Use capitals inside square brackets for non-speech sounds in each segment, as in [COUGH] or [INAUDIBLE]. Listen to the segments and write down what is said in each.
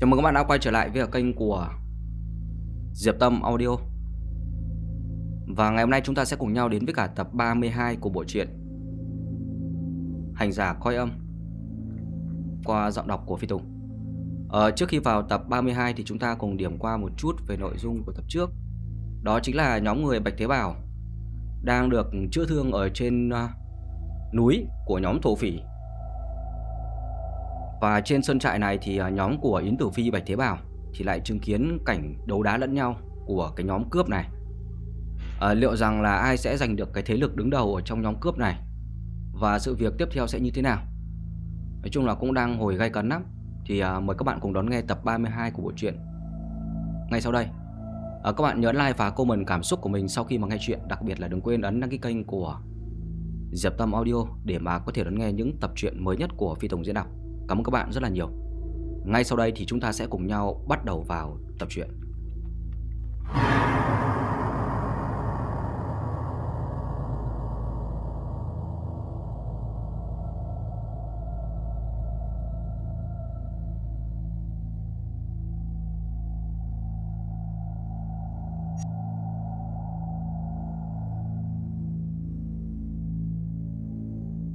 Chào mừng các bạn đã quay trở lại với kênh của Diệp Tâm Audio. Và ngày hôm nay chúng ta sẽ cùng nhau đến với cả tập 32 của bộ truyện Hành giả coi âm Qua giọng đọc của Phi Tùng. Ờ, Trước khi vào tập 32 thì chúng ta cùng điểm qua một chút về nội dung của tập trước. Đó chính là nhóm người Bạch Thế Bảo Đang được chữa thương ở trên uh, núi của nhóm thổ phỉ và trên sân trại này thì à, nhóm của Yến Tử Phi Bạch Thế Bảo thì lại chứng kiến cảnh đấu đá lẫn nhau của cái nhóm cướp này. À, liệu rằng là ai sẽ giành được cái thế lực đứng đầu ở trong nhóm cướp này và sự việc tiếp theo sẽ như thế nào? Nói chung là cũng đang hồi gay cấn lắm. Thì à, mời các bạn cùng đón nghe tập 32 của bộ truyện. Ngay sau đây. À, các bạn nhớ like và comment cảm xúc của mình sau khi mà nghe chuyện, đặc biệt là đừng quên ấn đăng ký kênh của Diệp Tâm Audio để mà có thể đón nghe những tập truyện mới nhất của Phi Tùng diễn đọc. Cảm ơn các bạn rất là nhiều. Ngay sau đây thì chúng ta sẽ cùng nhau bắt đầu vào tập truyện.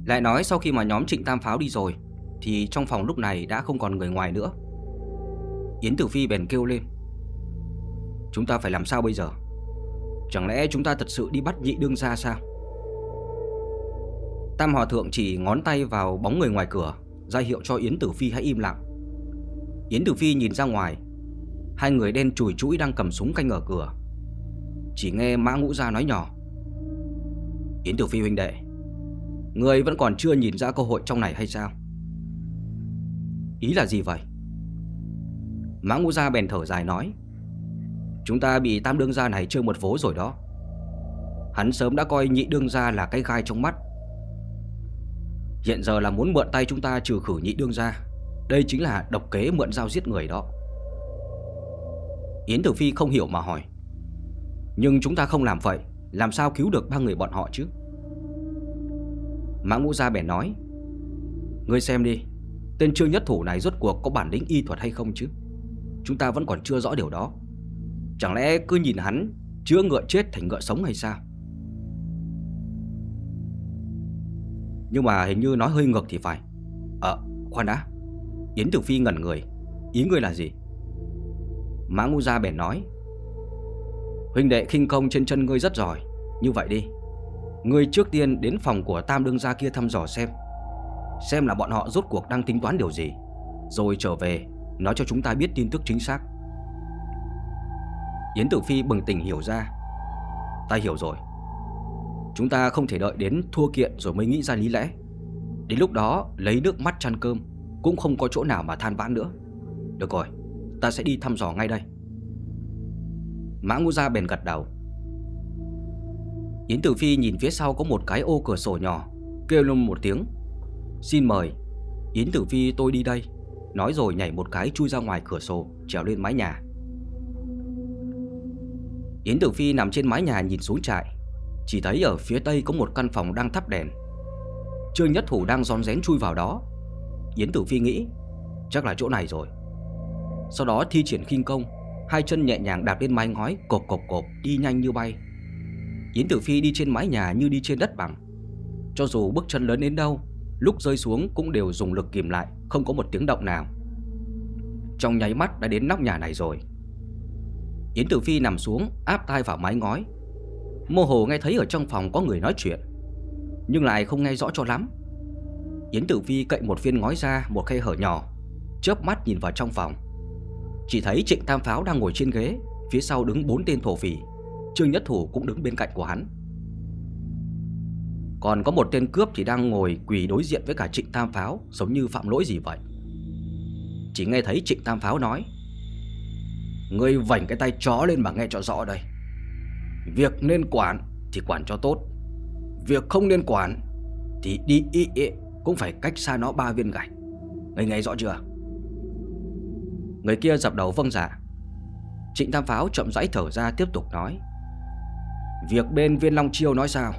Lại nói sau khi mà nhóm Trịnh Tam Pháo đi rồi thì trong phòng lúc này đã không còn người ngoài nữa. Yến Tử Phi bèn kêu lên, Chúng ta phải làm sao bây giờ? Chẳng lẽ chúng ta thật sự đi bắt nhị đương ra sao? Tam Hòa Thượng chỉ ngón tay vào bóng người ngoài cửa, ra hiệu cho Yến Tử Phi hãy im lặng. Yến Tử Phi nhìn ra ngoài, Hai người đen chùi chuỗi đang cầm súng canh ở cửa. Chỉ nghe Mã Ngũ Gia nói nhỏ, Yến Tử Phi huynh đệ, Người vẫn còn chưa nhìn ra cơ hội trong này hay sao? Ý là gì vậy? Mã ngũ gia bèn thở dài nói, Chúng ta bị tam đương gia này chơi một vố rồi đó. Hắn sớm đã coi nhị đương gia là cái gai trong mắt. Hiện giờ là muốn mượn tay chúng ta trừ khử nhị đương gia. Đây chính là độc kế mượn dao giết người đó. Yến Tử Phi không hiểu mà hỏi, Nhưng chúng ta không làm vậy, Làm sao cứu được ba người bọn họ chứ? Mã ngũ gia bèn nói, Ngươi xem đi Tên Trương Nhất Thủ này rốt cuộc có bản lĩnh y thuật hay không chứ? Chúng ta vẫn còn chưa rõ điều đó. Chẳng lẽ cứ nhìn hắn Chữa ngựa chết thành ngựa sống hay sao? Nhưng mà hình như nói hơi ngược thì phải. Ờ khoan đã. Yến Tử Phi ngẩn người. Ý ngươi là gì? Mã Ngu Gia bèn nói. Huynh đệ khinh công trên chân ngươi rất giỏi. Như vậy đi. Ngươi trước tiên đến phòng của Tam Đương Gia kia thăm dò xem. Xem là bọn họ rốt cuộc đang tính toán điều gì. Rồi trở về, Nói cho chúng ta biết tin tức chính xác. Yến Tử Phi bừng tỉnh hiểu ra. Ta hiểu rồi. Chúng ta không thể đợi đến thua kiện rồi mới nghĩ ra lý lẽ. Đến lúc đó, lấy nước mắt chăn cơm, Cũng không có chỗ nào mà than vãn nữa. Được rồi, Ta sẽ đi thăm dò ngay đây. Mã Ngũ Gia bèn gật đầu. Yến Tử Phi nhìn phía sau có một cái ô cửa sổ nhỏ, Kêu lên một tiếng. Xin mời. Yến Tử Phi, tôi đi đây. Nói rồi nhảy một cái chui ra ngoài cửa sổ, Trèo lên mái nhà. Yến Tử Phi nằm trên mái nhà nhìn xuống trại. Chỉ thấy ở phía tây có một căn phòng đang thắp đèn. Trương Nhất Thủ đang rón rén chui vào đó. Yến Tử Phi nghĩ, Chắc là chỗ này rồi. Sau đó thi triển khinh công, Hai chân nhẹ nhàng đạp lên mái ngói, Cộp cộp cộp, đi nhanh như bay. Yến Tử Phi đi trên mái nhà như đi trên đất bằng. Cho dù bước chân lớn đến đâu Lúc rơi xuống cũng đều dùng lực kìm lại, Không có một tiếng động nào. Trong nháy mắt đã đến nóc nhà này rồi. Yến Tử Phi nằm xuống, Áp tai vào mái ngói. Mơ hồ nghe thấy ở trong phòng có người nói chuyện, Nhưng lại không nghe rõ cho lắm. Yến Tử Phi cậy một viên ngói ra, Một khe hở nhỏ, Chớp mắt nhìn vào trong phòng. Chỉ thấy Trịnh Tam Pháo đang ngồi trên ghế, Phía sau đứng bốn tên thổ phỉ. Trương Nhất Thủ cũng đứng bên cạnh của hắn còn có một tên cướp thì đang ngồi quỳ đối diện với cả Trịnh Tam Pháo Giống như phạm lỗi gì vậy? Chỉ nghe thấy Trịnh Tam Pháo nói Ngươi vảnh cái tay chó lên mà nghe cho rõ đây. Việc nên quản thì quản cho tốt Việc không nên quản Thì đi ý, ý cũng phải cách xa nó ba viên gạch. Ngươi nghe rõ chưa? Người kia dập đầu vâng dạ. Trịnh Tam Pháo chậm rãi thở ra tiếp tục nói Việc bên viên Long Chiêu nói sao?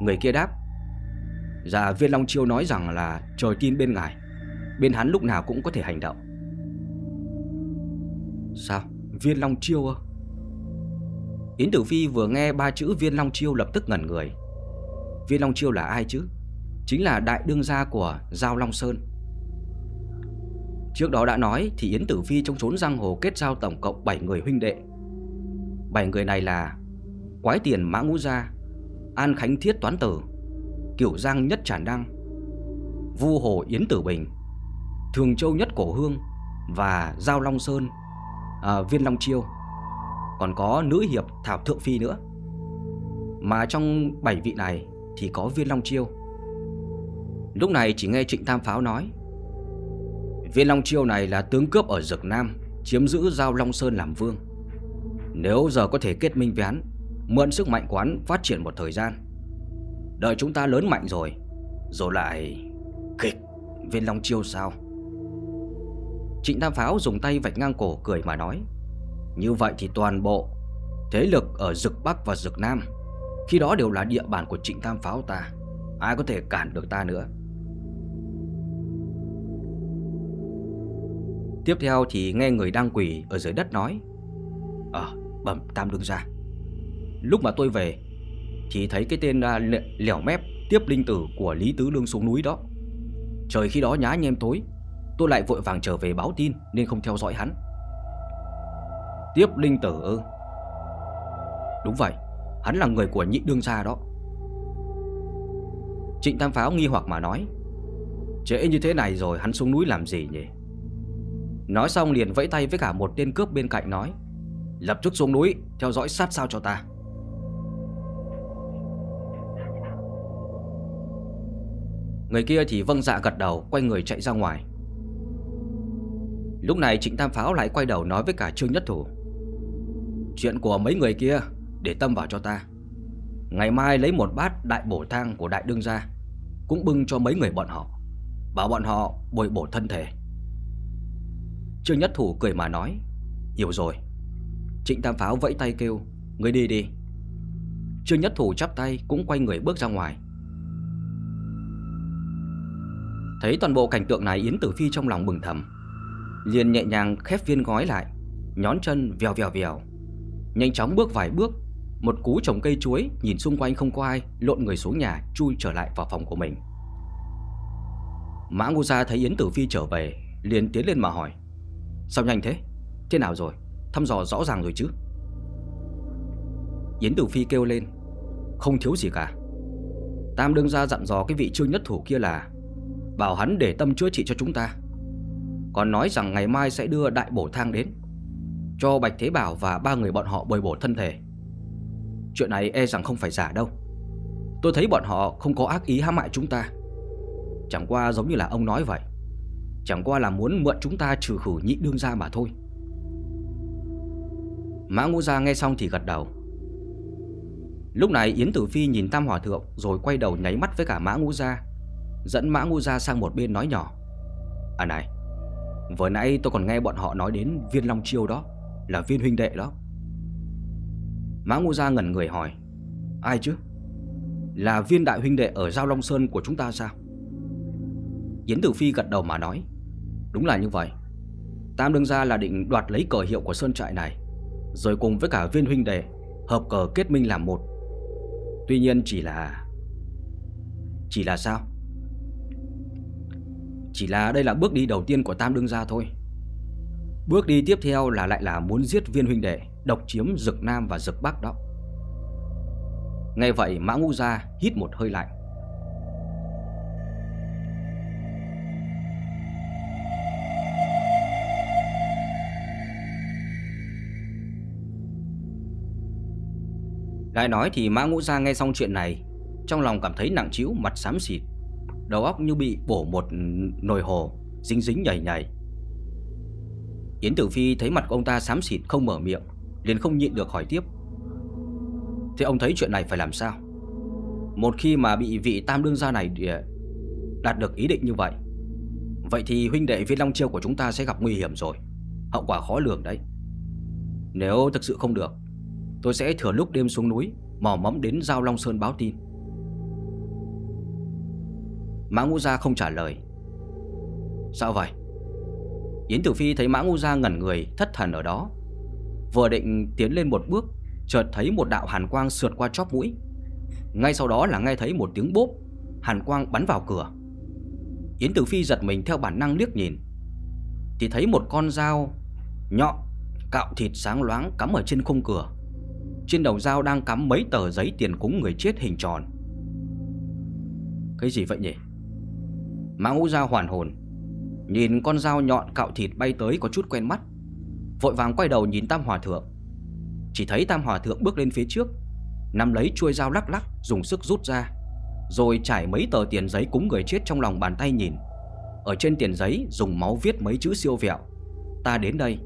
Người kia đáp Dạ viên Long Chiêu nói rằng là trời tin bên ngài Bên hắn lúc nào cũng có thể hành động Sao? Viên Long Chiêu ơ? Yến Tử Phi vừa nghe ba chữ Viên Long Chiêu lập tức ngẩn người. Viên Long Chiêu là ai chứ? Chính là đại đương gia của Giao Long Sơn. Trước đó đã nói thì Yến Tử Phi trong chốn giang hồ kết giao tổng cộng 7 người huynh đệ. 7 người này là Quái Tiền Mã Ngũ Gia, An Khánh Thiết Toán Tử, Kiểu Giang Nhất Trản Đăng, Vu Hồ Yến Tử Bình, Thường Châu Nhất Cổ Hương và Giao Long Sơn, à, Viên Long Chiêu. Còn có nữ hiệp Thảo Thượng Phi nữa. Mà trong 7 vị này thì có Viên Long Chiêu. Lúc này chỉ nghe Trịnh Tam Pháo nói Viên Long Chiêu này là tướng cướp ở Dực Nam Chiếm giữ Giao Long Sơn làm vương Nếu giờ có thể kết minh với hắn Mượn sức mạnh quán phát triển một thời gian. Đợi chúng ta lớn mạnh rồi Rồi lại Kịch Viên Long Chiêu sao? Trịnh Tam Pháo dùng tay vạch ngang cổ cười mà nói Như vậy thì toàn bộ Thế lực ở Dực Bắc và Dực Nam Khi đó đều là địa bàn của Trịnh Tam Pháo ta Ai có thể cản được ta nữa? Tiếp theo thì nghe người đang quỳ ở dưới đất nói Ờ, bẩm tam đương ra Lúc mà tôi về Thì thấy cái tên à, lẻo mép tiếp linh tử của Lý Tứ Lương xuống núi đó. Trời khi đó nhá nhem tối, Tôi lại vội vàng trở về báo tin Nên không theo dõi hắn. Tiếp linh tử ư? Đúng vậy, Hắn là người của nhị đương gia đó. Trịnh Tam Pháo nghi hoặc mà nói, Trễ như thế này rồi hắn xuống núi làm gì nhỉ? Nói xong liền vẫy tay với cả một tên cướp bên cạnh nói, Lập tức xuống núi, Theo dõi sát sao cho ta. Người kia thì vâng dạ gật đầu, Quay người chạy ra ngoài. Lúc này Trịnh Tam Pháo lại quay đầu nói với cả Trương Nhất Thủ. Chuyện của mấy người kia, Để tâm vào cho ta. Ngày mai lấy một bát đại bổ thang của đại đương gia, Cũng bưng cho mấy người bọn họ. Bảo bọn họ bồi bổ thân thể. Trương Nhất Thủ cười mà nói, Hiểu rồi. Trịnh Tam Pháo vẫy tay kêu Người đi đi. Trương Nhất Thủ chắp tay cũng quay người bước ra ngoài. Thấy toàn bộ cảnh tượng này, Yến Tử Phi trong lòng bừng thầm. Liền nhẹ nhàng khép viên gói lại, Nhón chân vèo vèo vèo. Nhanh chóng bước vài bước, Một cú trồng cây chuối Nhìn xung quanh không có ai, Lộn người xuống nhà, chui trở lại vào phòng của mình. Mã Ngu Gia thấy Yến Tử Phi trở về, liền tiến lên mà hỏi, Sao nhanh thế? Thế nào rồi? Thăm dò rõ ràng rồi chứ? Yến Tử Phi kêu lên, Không thiếu gì cả. Tam đương ra dặn dò cái vị trương nhất thủ kia là Bảo hắn để tâm chữa trị cho chúng ta. Còn nói rằng ngày mai sẽ đưa đại bổ thang đến, Cho Bạch Thế Bảo và ba người bọn họ bồi bổ thân thể. Chuyện này e rằng không phải giả đâu. Tôi thấy bọn họ không có ác ý hãm hại chúng ta. Chẳng qua giống như là ông nói vậy, Chẳng qua là muốn mượn chúng ta trừ khử nhị đương ra mà thôi. Mã Ngũ Gia nghe xong thì gật đầu. Lúc này Yến Tử Phi nhìn Tam Hòa Thượng Rồi quay đầu nháy mắt với cả Mã Ngũ Gia. Dẫn Mã Ngu Gia sang một bên nói nhỏ. À này, Vừa nãy tôi còn nghe bọn họ nói đến viên Long Chiêu đó, Là viên huynh đệ đó. Mã Ngu Gia ngẩn người hỏi, Ai chứ? Là viên đại huynh đệ ở Giao Long Sơn của chúng ta sao? Yến Tử Phi gật đầu mà nói, Đúng là như vậy. Tam đương gia là định đoạt lấy cờ hiệu của sơn trại này, Rồi cùng với cả viên huynh đệ Hợp cờ kết minh làm một. Tuy nhiên chỉ là Chỉ là sao? Chỉ là đây là bước đi đầu tiên của Tam đương gia thôi. Bước đi tiếp theo là lại là muốn giết viên huynh đệ, Độc chiếm rực Nam và rực Bắc đó. Nghe vậy, Mã Ngũ Gia hít một hơi lạnh. Lại nói thì Mã Ngũ Gia nghe xong chuyện này, Trong lòng cảm thấy nặng trĩu, mặt xám xịt. Đầu óc như bị bổ một nồi hồ, Dính dính nhảy nhảy. Yến Tử Phi thấy mặt ông ta xám xịt không mở miệng, liền không nhịn được hỏi tiếp. Thế ông thấy chuyện này phải làm sao? Một khi mà bị vị tam đương gia này Đạt được ý định như vậy Vậy thì huynh đệ viên long chiêu của chúng ta sẽ gặp nguy hiểm rồi, Hậu quả khó lường đấy. Nếu thực sự không được, Tôi sẽ thừa lúc đêm xuống núi, Mò mẫm đến Giao Long Sơn báo tin. Mã Ngũ Gia không trả lời. Sao vậy? Yến Tử Phi thấy Mã Ngũ Gia ngẩn người, Thất thần ở đó. Vừa định tiến lên một bước, Chợt thấy một đạo hàn quang sượt qua chóp mũi. Ngay sau đó là nghe thấy một tiếng bốp, Hàn quang bắn vào cửa. Yến Tử Phi giật mình theo bản năng liếc nhìn, Thì thấy một con dao Nhọn, Cạo thịt sáng loáng cắm ở trên khung cửa. Trên đầu dao đang cắm mấy tờ giấy tiền cúng người chết hình tròn. Cái gì vậy nhỉ? Mã ngũ ra hoàn hồn. Nhìn con dao nhọn cạo thịt bay tới có chút quen mắt. Vội vàng quay đầu nhìn Tam Hòa Thượng. Chỉ thấy Tam Hòa Thượng bước lên phía trước, Nắm lấy chuôi dao lắc lắc, Dùng sức rút ra, Rồi trải mấy tờ tiền giấy cúng người chết trong lòng bàn tay nhìn. Ở trên tiền giấy dùng máu viết mấy chữ siêu vẹo. Ta đến đây.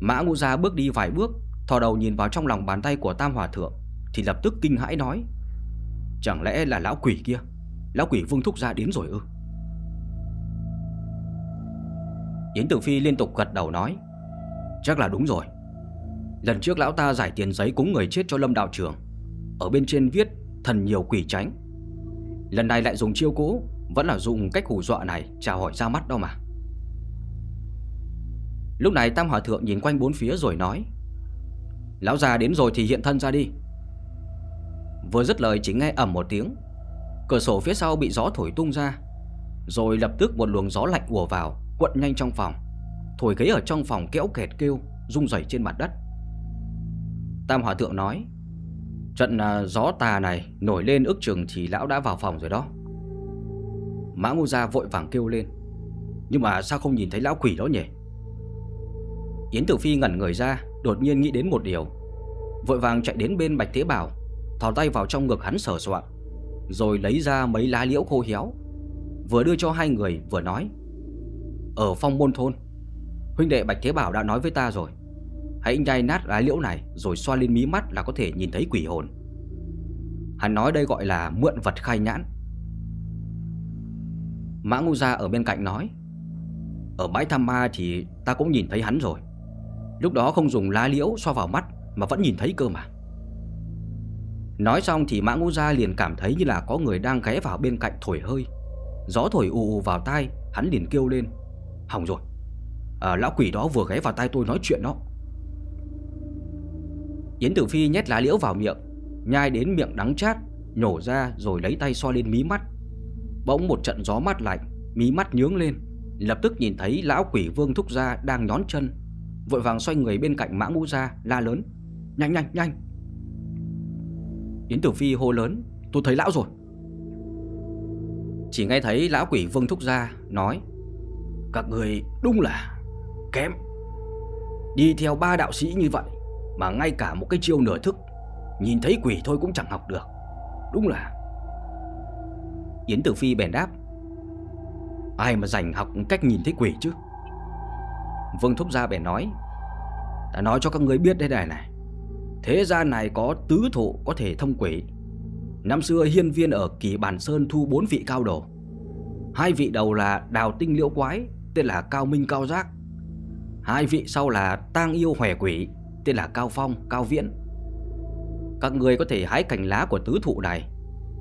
Mã Ngũ Gia bước đi vài bước, Thò đầu nhìn vào trong lòng bàn tay của Tam Hòa Thượng, Thì lập tức kinh hãi nói, Chẳng lẽ là lão quỷ kia? Lão quỷ Vương Thúc Gia đến rồi ư? Yến Tử Phi liên tục gật đầu nói, Chắc là đúng rồi. Lần trước lão ta giải tiền giấy cúng người chết cho Lâm Đạo Trường. Ở bên trên viết, thần nhiều quỷ tránh. Lần này lại dùng chiêu cũ, Vẫn là dùng cách hù dọa này chào hỏi ra mắt đâu mà. Lúc này Tam Hòa Thượng nhìn quanh bốn phía rồi nói, Lão già đến rồi thì hiện thân ra đi. Vừa dứt lời chỉ nghe ẩm một tiếng Cửa sổ phía sau bị gió thổi tung ra Rồi lập tức một luồng gió lạnh ùa vào Quận nhanh trong phòng. Thổi ghế ở trong phòng kéo kẹt kêu Rung rẩy trên mặt đất. Tam Hòa Thượng nói Trận uh, gió tà này nổi lên ước chừng thì lão đã vào phòng rồi đó. Mã Ngô Gia vội vàng kêu lên Nhưng mà sao không nhìn thấy lão quỷ đó nhỉ? Yến Tử Phi ngẩn người ra Đột nhiên nghĩ đến một điều Vội vàng chạy đến bên Bạch Thế Bảo Thò tay vào trong ngực hắn sờ soạn rồi lấy ra mấy lá liễu khô héo, Vừa đưa cho hai người vừa nói, Ở phong môn thôn, Huynh đệ Bạch Thế Bảo đã nói với ta rồi. Hãy nhai nát lá liễu này Rồi xoa lên mí mắt là có thể nhìn thấy quỷ hồn. Hắn nói đây gọi là mượn vật khai nhãn. Mã Ngô Gia ở bên cạnh nói, Ở bãi tham ma thì ta cũng nhìn thấy hắn rồi. Lúc đó không dùng lá liễu xoa vào mắt Mà vẫn nhìn thấy cơ mà. Nói xong thì Mã Ngũ Gia liền cảm thấy như là có người đang ghé vào bên cạnh thổi hơi. Gió thổi ù ù vào tai Hắn liền kêu lên. Hỏng rồi. À, Lão quỷ đó vừa ghé vào tai tôi nói chuyện đó. Yến Tử Phi nhét lá liễu vào miệng Nhai đến miệng đắng chát Nhổ ra rồi lấy tay so lên mí mắt. Bỗng một trận gió mát lạnh Mí mắt nhướng lên Lập tức nhìn thấy lão quỷ vương thúc gia đang nhón chân Vội vàng xoay người bên cạnh mã ngũ gia La lớn. Nhanh nhanh nhanh Yến Tử Phi hô lớn, Tôi thấy lão rồi. Chỉ nghe thấy lão quỷ vương thúc ra Nói, Các người đúng là kém. Đi theo ba đạo sĩ như vậy Mà ngay cả một cái chiêu nửa thức, Nhìn thấy quỷ thôi cũng chẳng học được. Đúng là Yến Tử Phi bèn đáp, Ai mà dành học cách nhìn thấy quỷ chứ? Vương Thúc Gia bèn nói, ta nói cho các người biết đây này này. Thế gian này có tứ thụ có thể thông quỷ. Năm xưa hiên viên ở kỳ bản sơn thu bốn vị cao đồ. Hai vị đầu là đào tinh liễu quái Tên là Cao Minh Cao Giác. Hai vị sau là tang yêu hòe quỷ Tên là Cao Phong, Cao Viễn. Các người có thể hái cành lá của tứ thụ này.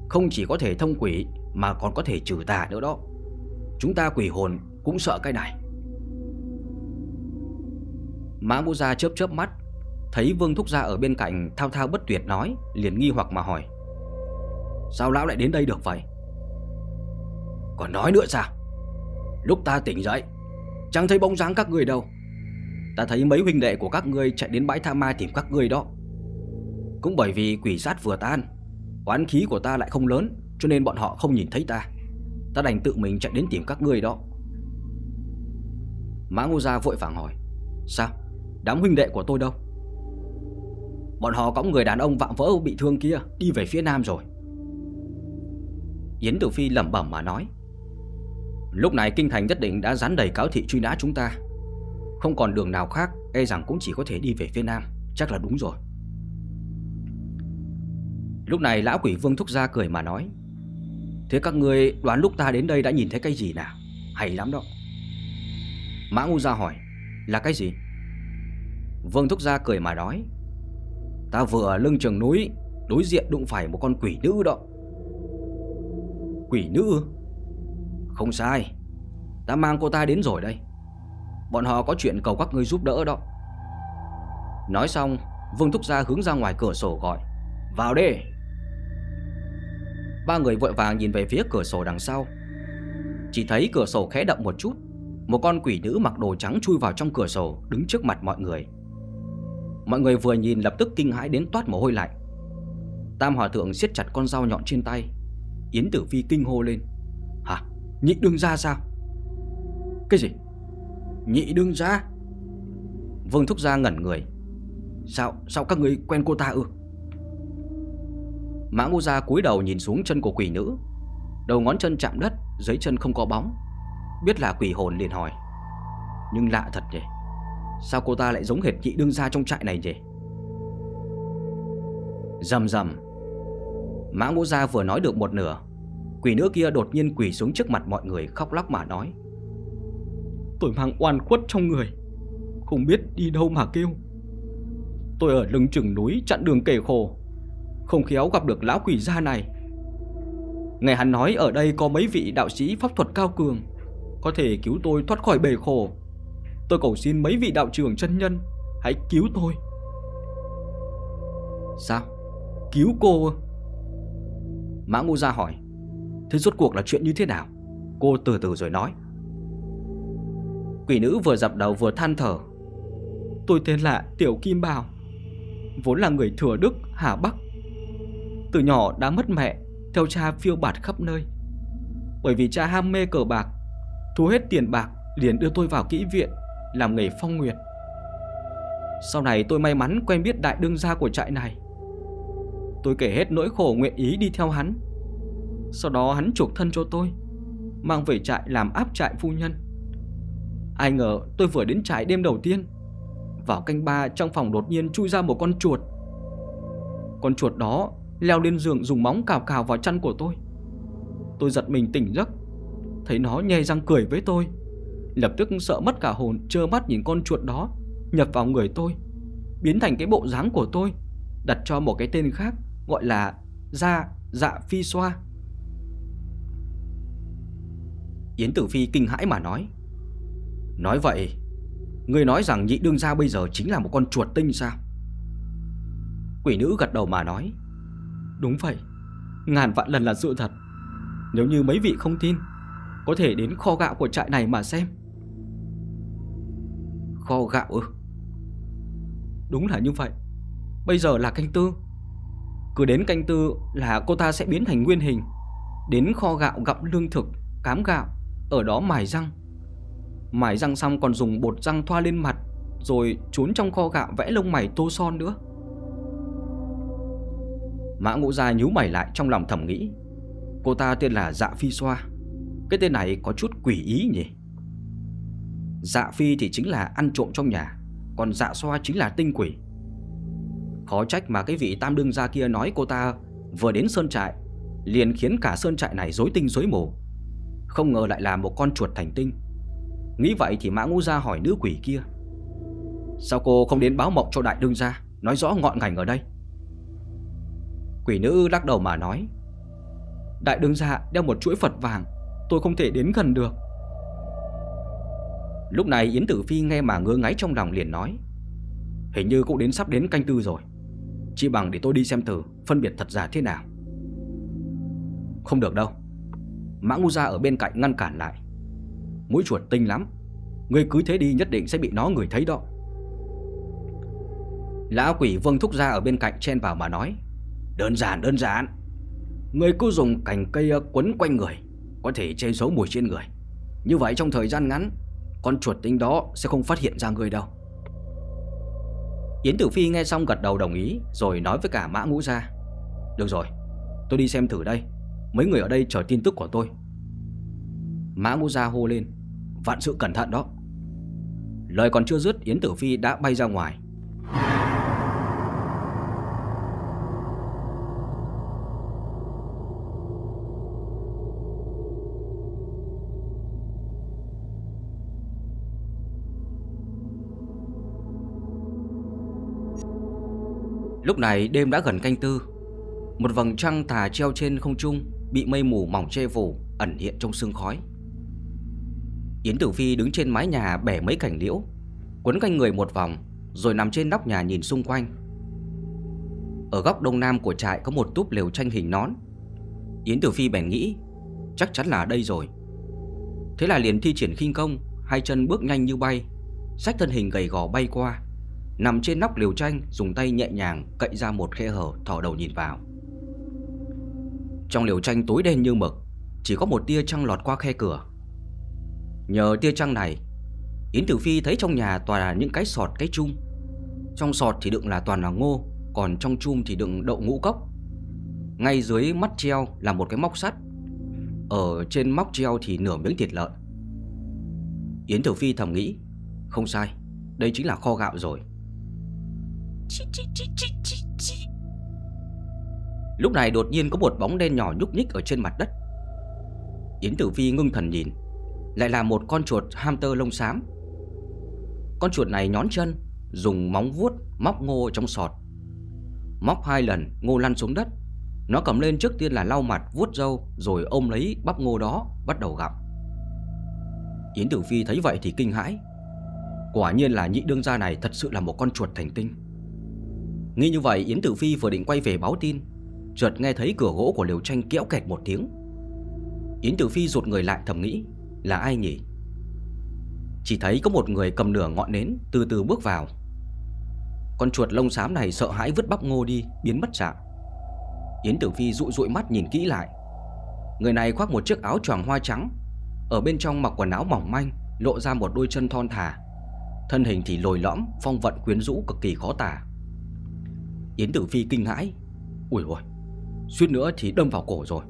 Không chỉ có thể thông quỷ Mà còn có thể trừ tà nữa đó. Chúng ta quỷ hồn cũng sợ cái này. Mã Ngũ Gia chớp chớp mắt Thấy Vương Thúc Gia ở bên cạnh thao thao bất tuyệt nói, Liền nghi hoặc mà hỏi. Sao lão lại đến đây được vậy? Còn nói nữa sao? Lúc ta tỉnh dậy, Chẳng thấy bóng dáng các người đâu. Ta thấy mấy huynh đệ của các ngươi chạy đến bãi tha ma tìm các ngươi đó. Cũng bởi vì quỷ sát vừa tan, Oán khí của ta lại không lớn, Cho nên bọn họ không nhìn thấy ta. Ta đành tự mình chạy đến tìm các ngươi đó. Mã Ngô Gia vội vàng hỏi, Sao? Đám huynh đệ của tôi đâu? Bọn họ có người đàn ông vạm vỡ bị thương kia, Đi về phía nam rồi. Yến Tử Phi lẩm bẩm mà nói, Lúc này Kinh Thành nhất định đã dán đầy cáo thị truy nã chúng ta. Không còn đường nào khác E rằng cũng chỉ có thể đi về phía nam. Chắc là đúng rồi. Lúc này lão quỷ vương thúc ra cười mà nói, Thế các người đoán lúc ta đến đây đã nhìn thấy cái gì nào? Hay lắm đó. Mã Ngu ra hỏi, Là cái gì? Vương Thúc Gia cười mà nói Ta vừa ở lưng chừng núi, Đối diện đụng phải một con quỷ nữ đó. Quỷ nữ? Không sai Ta mang cô ta đến rồi đây. Bọn họ có chuyện cầu các ngươi giúp đỡ đó. Nói xong, Vương Thúc Gia hướng ra ngoài cửa sổ gọi, Vào đi. Ba người vội vàng nhìn về phía cửa sổ đằng sau. Chỉ thấy cửa sổ khẽ động một chút, Một con quỷ nữ mặc đồ trắng chui vào trong cửa sổ, Đứng trước mặt mọi người. Mọi người vừa nhìn lập tức kinh hãi đến toát mồ hôi lạnh Tam Hòa Thượng siết chặt con dao nhọn trên tay Yến Tử Phi kinh hô lên Hả? Nhị đương ra sao? Cái gì? Nhị đương ra? Vương Thúc Gia ngẩn người Sao, sao các người quen cô ta ư? Mã Ngô Gia cúi đầu nhìn xuống chân của quỷ nữ Đầu ngón chân chạm đất Dưới chân không có bóng Biết là quỷ hồn liền hỏi Nhưng lạ thật nhỉ Sao cô ta lại giống hệt nhị đương gia trong trại này nhỉ? Dầm dầm Mã ngũ Gia vừa nói được một nửa, Quỷ nữ kia đột nhiên quỳ xuống trước mặt mọi người, khóc lóc mà nói, Tôi mang oan khuất trong người, Không biết đi đâu mà kêu. Tôi ở lưng chừng núi chặn đường kề khổ, Không khéo gặp được lão quỷ gia này. Ngày hắn nói, ở đây có mấy vị đạo sĩ pháp thuật cao cường, Có thể cứu tôi thoát khỏi bể khổ. Tôi cầu xin mấy vị đạo trưởng chân nhân Hãy cứu tôi. Sao? Cứu cô Mã Ngô Gia hỏi Thế rốt cuộc là chuyện như thế nào? Cô từ từ rồi nói. Quỷ nữ vừa dập đầu vừa than thở Tôi tên là Tiểu Kim Bảo Vốn là người thừa đức Hà Bắc. Từ nhỏ đã mất mẹ Theo cha phiêu bạt khắp nơi. Bởi vì cha ham mê cờ bạc Thu hết tiền bạc liền đưa tôi vào kỹ viện làm nghề phong nguyệt. Sau này tôi may mắn quen biết đại đương gia của trại này. Tôi kể hết nỗi khổ nguyện ý đi theo hắn. Sau đó hắn chuộc thân cho tôi, Mang về trại làm áp trại phu nhân. Ai ngờ tôi vừa đến trại đêm đầu tiên, Vào canh ba trong phòng đột nhiên chui ra một con chuột. Con chuột đó leo lên giường dùng móng cào cào vào chân của tôi. Tôi giật mình tỉnh giấc, Thấy nó nhe răng cười với tôi. Lập tức sợ mất cả hồn, Trơ mắt nhìn con chuột đó, Nhập vào người tôi, Biến thành cái bộ dáng của tôi, Đặt cho một cái tên khác, Gọi là Gia Dạ Phi Xoa. Yến Tử Phi kinh hãi mà nói Nói vậy Người nói rằng nhị đương gia bây giờ chính là một con chuột tinh sao? Quỷ nữ gật đầu mà nói, Đúng vậy, Ngàn vạn lần là sự thật. Nếu như mấy vị không tin, Có thể đến kho gạo của trại này mà xem. Kho gạo ư? Đúng là như vậy. Bây giờ là canh tư. Cứ đến canh tư là cô ta sẽ biến thành nguyên hình, Đến kho gạo gặm lương thực, Cám gạo, Ở đó mài răng. Mài răng xong còn dùng bột răng thoa lên mặt, Rồi trốn trong kho gạo vẽ lông mày tô son nữa. Mã ngũ gia nhíu mày lại trong lòng thầm nghĩ. Cô ta tên là Dạ Phi Xoa. Cái tên này có chút quỷ ý nhỉ? Dạ Phi thì chính là ăn trộm trong nhà, Còn dạ xoa chính là tinh quỷ. Khó trách mà cái vị tam đương gia kia nói cô ta Vừa đến sơn trại, Liền khiến cả sơn trại này rối tinh rối mù. Không ngờ lại là một con chuột thành tinh. Nghĩ vậy thì mã ngũ gia hỏi nữ quỷ kia, Sao cô không đến báo mộng cho đại đương gia, Nói rõ ngọn ngành ở đây? Quỷ nữ lắc đầu mà nói, Đại đương gia đeo một chuỗi Phật vàng, Tôi không thể đến gần được. Lúc này Yến Tử Phi nghe mà ngơ ngáy trong lòng liền nói, Hình như cũng đến sắp đến canh tư rồi. Chỉ bằng để tôi đi xem thử, Phân biệt thật giả thế nào. Không được đâu. Mã Ngu Gia ở bên cạnh ngăn cản lại. Mũi chuột tinh lắm Người cứ thế đi nhất định sẽ bị nó người thấy đó. Lão quỷ Vương Thúc Gia ở bên cạnh chen vào mà nói, Đơn giản đơn giản. Người cứ dùng cành cây ờ, quấn quanh người, Có thể che giấu mùi trên người. Như vậy trong thời gian ngắn con chuột tinh đó sẽ không phát hiện ra người đâu. Yến Tử Phi nghe xong gật đầu đồng ý Rồi nói với cả Mã Ngũ Gia Được rồi, tôi đi xem thử đây. Mấy người ở đây chờ tin tức của tôi. Mã Ngũ Gia hô lên Vạn sự cẩn thận đó. Lời còn chưa dứt Yến Tử Phi đã bay ra ngoài. Lúc này đêm đã gần canh tư. Một vầng trăng tà treo trên không trung Bị mây mù mỏng che phủ, Ẩn hiện trong sương khói. Yến Tử Phi đứng trên mái nhà bẻ mấy cảnh liễu, Quấn quanh người một vòng, Rồi nằm trên nóc nhà nhìn xung quanh. Ở góc đông nam của trại có một túp lều tranh hình nón. Yến Tử Phi bèn nghĩ, Chắc chắn là đây rồi. Thế là liền thi triển khinh công, Hai chân bước nhanh như bay Sách thân hình gầy gò bay qua. Nằm trên nóc liều tranh, Dùng tay nhẹ nhàng cậy ra một khe hở thò đầu nhìn vào. Trong liều tranh tối đen như mực, Chỉ có một tia trăng lọt qua khe cửa. Nhờ tia trăng này, Yến Tử Phi thấy trong nhà toàn là những cái sọt, cái chung Trong sọt thì đựng là toàn là ngô, Còn trong chum thì đựng đậu ngũ cốc. Ngay dưới mắt treo là một cái móc sắt. Ở trên móc treo thì nửa miếng thịt lợn. Yến Tử Phi thầm nghĩ, Không sai, Đây chính là kho gạo rồi. Lúc này đột nhiên có một bóng đen nhỏ nhúc nhích ở trên mặt đất. Yến Tử Phi ngưng thần nhìn, Lại là một con chuột hamster lông xám. Con chuột này nhón chân, Dùng móng vuốt móc ngô trong sọt. Móc hai lần, ngô lăn xuống đất. Nó cầm lên trước tiên là lau mặt, vuốt râu, Rồi ôm lấy bắp ngô đó, Bắt đầu gặm. Yến Tử Phi thấy vậy thì kinh hãi. Quả nhiên là nhị đương gia này thật sự là một con chuột thành tinh. Nghĩ như vậy, Yến Tử Phi vừa định quay về báo tin. Chợt nghe thấy cửa gỗ của liều tranh kéo kẹt một tiếng. Yến Tử Phi rụt người lại thầm nghĩ, Là ai nhỉ? Chỉ thấy có một người cầm nửa ngọn nến Từ từ bước vào. Con chuột lông xám này sợ hãi vứt bắp ngô đi, Biến mất dạng Yến Tử Phi dụi dụi mắt nhìn kỹ lại. Người này khoác một chiếc áo choàng hoa trắng. Ở bên trong mặc quần áo mỏng manh, Lộ ra một đôi chân thon thả. Thân hình thì lồi lõm, Phong vận quyến rũ cực kỳ khó tả. Yến Tử Phi kinh hãi. Ui ôi, Suýt nữa thì đâm vào cổ rồi.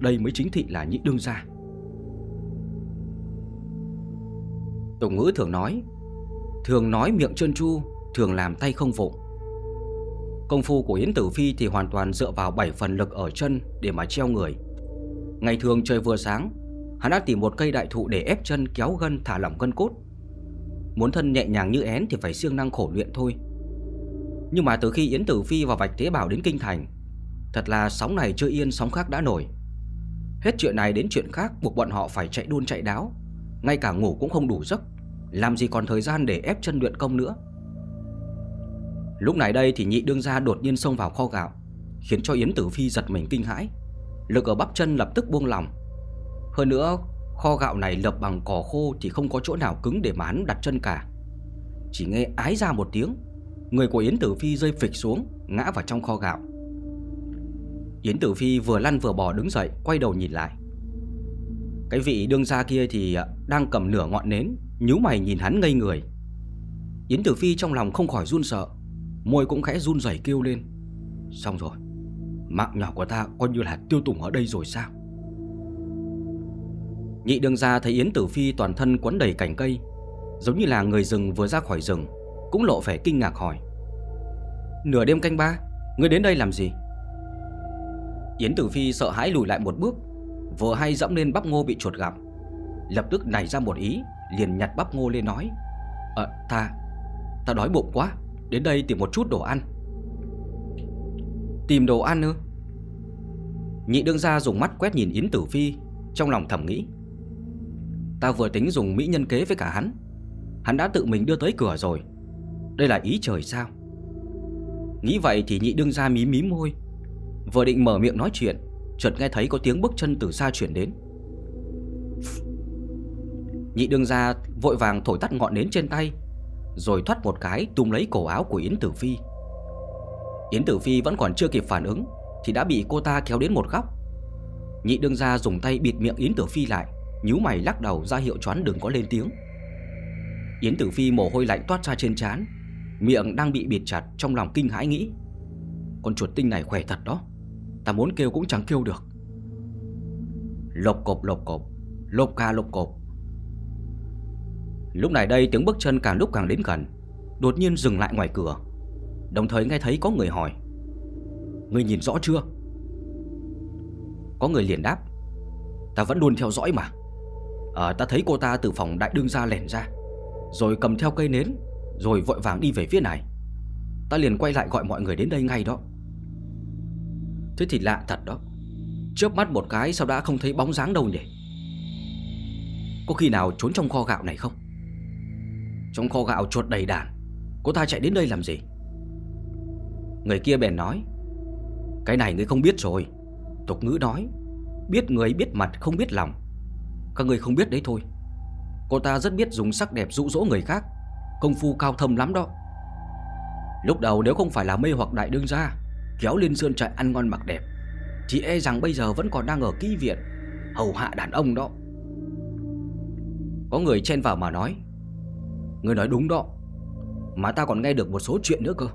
Đây mới chính thị là nhị đương gia. Tổng ngữ thường nói Thường nói miệng trơn tru, Thường làm tay không vụng Công phu của Yến Tử Phi thì hoàn toàn dựa vào 7 phần lực ở chân để mà treo người. Ngày thường trời vừa sáng, Hắn đã tìm một cây đại thụ để ép chân kéo gân, thả lỏng gân cốt. Muốn thân nhẹ nhàng như én thì phải siêng năng khổ luyện thôi. Nhưng mà từ khi Yến Tử Phi và Vạch Thế Bảo đến Kinh Thành, Thật là sóng này chưa yên, sóng khác đã nổi. Hết chuyện này đến chuyện khác, buộc bọn họ phải chạy đôn chạy đáo. Ngay cả ngủ cũng không đủ giấc, Làm gì còn thời gian để ép chân luyện công nữa. Lúc này đây thì nhị đương gia đột nhiên xông vào kho gạo, Khiến cho Yến Tử Phi giật mình kinh hãi. Lực ở bắp chân lập tức buông lòng Hơn nữa, kho gạo này lập bằng cỏ khô Thì không có chỗ nào cứng để mà hắn đặt chân cả. Chỉ nghe ái ra một tiếng Người của Yến Tử Phi rơi phịch xuống, Ngã vào trong kho gạo. Yến Tử Phi vừa lăn vừa bò đứng dậy, Quay đầu nhìn lại. Cái vị đương gia kia thì à, đang cầm nửa ngọn nến, nhíu mày nhìn hắn ngây người. Yến Tử Phi trong lòng không khỏi run sợ, Môi cũng khẽ run rẩy kêu lên. Xong rồi, Mạng nhỏ của ta coi như là tiêu tùng ở đây rồi sao? Nhị đương gia thấy Yến Tử Phi toàn thân quấn đầy cành cây, Giống như là người rừng vừa ra khỏi rừng. Cũng lộ vẻ kinh ngạc hỏi. Nửa đêm canh ba, Ngươi đến đây làm gì? Yến Tử Phi sợ hãi lùi lại một bước, Vừa hay dẫm lên bắp ngô bị chuột gặp Lập tức nảy ra một ý, Liền nhặt bắp ngô lên nói Ờ ta Ta đói bụng quá, Đến đây tìm một chút đồ ăn. Tìm đồ ăn ư? Nhị đương gia dùng mắt quét nhìn Yến Tử Phi, Trong lòng thầm nghĩ. Ta vừa tính dùng mỹ nhân kế với cả hắn Hắn đã tự mình đưa tới cửa rồi đây là ý trời sao? Nghĩ vậy thì nhị đương gia mí mí môi. Vừa định mở miệng nói chuyện, Chợt nghe thấy có tiếng bước chân từ xa chuyển đến. Nhị đương gia vội vàng thổi tắt ngọn nến trên tay, Rồi thoát một cái tung lấy cổ áo của Yến Tử Phi. Yến Tử Phi vẫn còn chưa kịp phản ứng Thì đã bị cô ta kéo đến một góc. Nhị đương gia dùng tay bịt miệng Yến Tử Phi lại, nhíu mày lắc đầu ra hiệu choán đừng có lên tiếng. Yến Tử Phi mồ hôi lạnh toát ra trên trán. Miệng đang bị bịt chặt trong lòng kinh hãi nghĩ. Con chuột tinh này khỏe thật đó. Ta muốn kêu cũng chẳng kêu được. Lộp cộp lộp cộp Lộp ca lộp cộp. Lúc này đây tiếng bước chân càng lúc càng đến gần Đột nhiên dừng lại ngoài cửa. Đồng thời nghe thấy có người hỏi Người nhìn rõ chưa? Có người liền đáp Ta vẫn luôn theo dõi mà. À, Ta thấy cô ta từ phòng đại đương ra lẻn ra Rồi cầm theo cây nến rồi vội vàng đi về phía này. Ta liền quay lại gọi mọi người đến đây ngay đó. Thế thì lạ thật đó. Chớp mắt một cái sao đã không thấy bóng dáng đâu nhỉ? Có khi nào trốn trong kho gạo này không? Trong kho gạo chuột đầy đàn. Cô ta chạy đến đây làm gì? Người kia bèn nói, Cái này ngươi không biết rồi. Tục ngữ nói, Biết người biết mặt không biết lòng. Các người không biết đấy thôi. Cô ta rất biết dùng sắc đẹp dụ dỗ người khác. Công phu cao thâm lắm đó. Lúc đầu nếu không phải là mê hoặc đại đương gia, Kéo lên sơn trại ăn ngon mặc đẹp Thì e rằng bây giờ vẫn còn đang ở ký viện, Hầu hạ đàn ông đó. Có người chen vào mà nói Người nói đúng đó, Mà ta còn nghe được một số chuyện nữa cơ.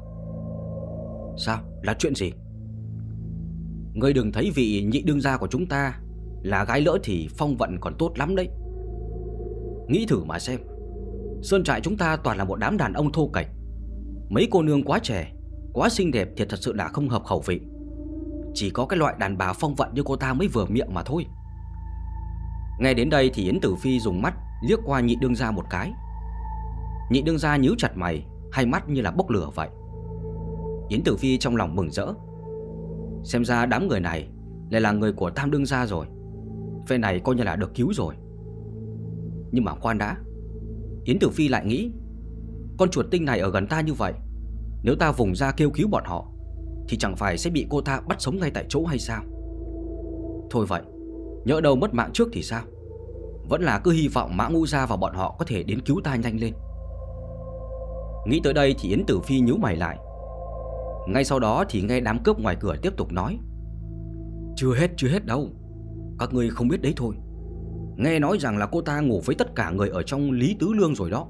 Sao? Là chuyện gì? Ngươi đừng thấy vị nhị đương gia của chúng ta Là gái lỡ thì phong vận còn tốt lắm đấy. Nghĩ thử mà xem. Sơn trại chúng ta toàn là một đám đàn ông thô kệch. Mấy cô nương quá trẻ, Quá xinh đẹp thì thật sự đã không hợp khẩu vị. Chỉ có cái loại đàn bà phong vận như cô ta mới vừa miệng mà thôi. Nghe đến đây thì Yến Tử Phi dùng mắt liếc qua nhị đương gia một cái. Nhị đương gia nhíu chặt mày, Hai mắt như là bốc lửa vậy. Yến Tử Phi trong lòng mừng rỡ. Xem ra đám người này Lại là người của Tam Đương Gia rồi. Phe này coi như là được cứu rồi. Nhưng mà khoan đã Yến Tử Phi lại nghĩ, Con chuột tinh này ở gần ta như vậy, Nếu ta vùng ra kêu cứu bọn họ, Thì chẳng phải sẽ bị cô ta bắt sống ngay tại chỗ hay sao? Thôi vậy, Nhỡ đâu mất mạng trước thì sao? Vẫn là cứ hy vọng Mã Ngũ Gia và bọn họ Có thể đến cứu ta nhanh lên. Nghĩ tới đây thì Yến Tử Phi nhíu mày lại. Ngay sau đó thì nghe đám cướp ngoài cửa tiếp tục nói, Chưa hết chưa hết đâu, Các ngươi không biết đấy thôi. Nghe nói rằng là cô ta ngủ với tất cả người ở trong Lý Tứ Lương rồi đó.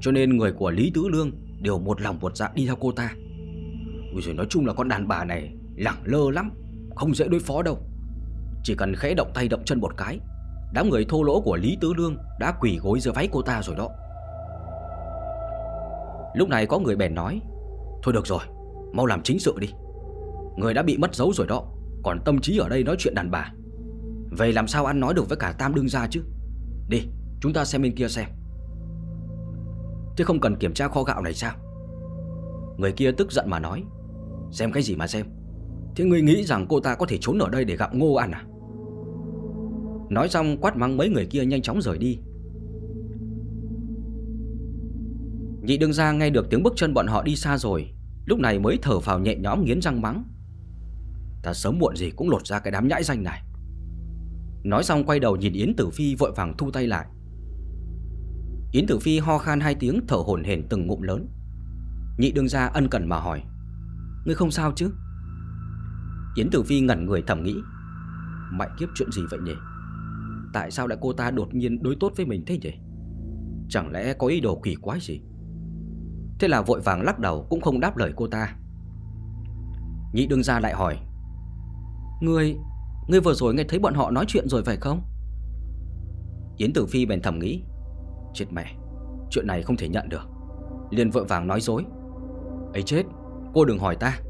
Cho nên người của Lý Tứ Lương Đều một lòng một dạ đi theo cô ta. Ui rồi nói chung là con đàn bà này Lẳng lơ lắm, Không dễ đối phó đâu. Chỉ cần khẽ động tay động chân một cái, Đám người thô lỗ của Lý Tứ Lương Đã quỳ gối dưới váy cô ta rồi đó. Lúc này có người bèn nói, Thôi được rồi, Mau làm chính sự đi. Người đã bị mất dấu rồi đó, Còn tâm trí ở đây nói chuyện đàn bà Vậy làm sao ăn nói được với cả Tam Đương gia chứ? Đi, chúng ta xem bên kia xem. Chứ không cần kiểm tra kho gạo này sao? Người kia tức giận mà nói. Xem cái gì mà xem. Thế ngươi nghĩ rằng cô ta có thể trốn ở đây để gặp ngô ăn à? Nói xong, quát mắng mấy người kia nhanh chóng rời đi. Nhị đương gia nghe được tiếng bước chân bọn họ đi xa rồi, Lúc này mới thở phào nhẹ nhõm nghiến răng mắng. Ta sớm muộn gì cũng lột ra cái đám nhãi danh này. Nói xong quay đầu nhìn Yến Tử Phi vội vàng thu tay lại. Yến Tử Phi ho khan hai tiếng thở hổn hển từng ngụm lớn. Nhị đương gia ân cần mà hỏi Ngươi không sao chứ? Yến Tử Phi ngẩn người thầm nghĩ Mẹ kiếp chuyện gì vậy nhỉ? Tại sao lại cô ta đột nhiên đối tốt với mình thế nhỉ? Chẳng lẽ có ý đồ kỳ quái gì? Thế là vội vàng lắc đầu cũng không đáp lời cô ta. Nhị đương gia lại hỏi Ngươi, ngươi vừa rồi nghe thấy bọn họ nói chuyện rồi phải không? Yến Tử Phi bèn thầm nghĩ Chết mẹ, chuyện này không thể nhận được. Liền vội vàng nói dối ấy chết, cô đừng hỏi ta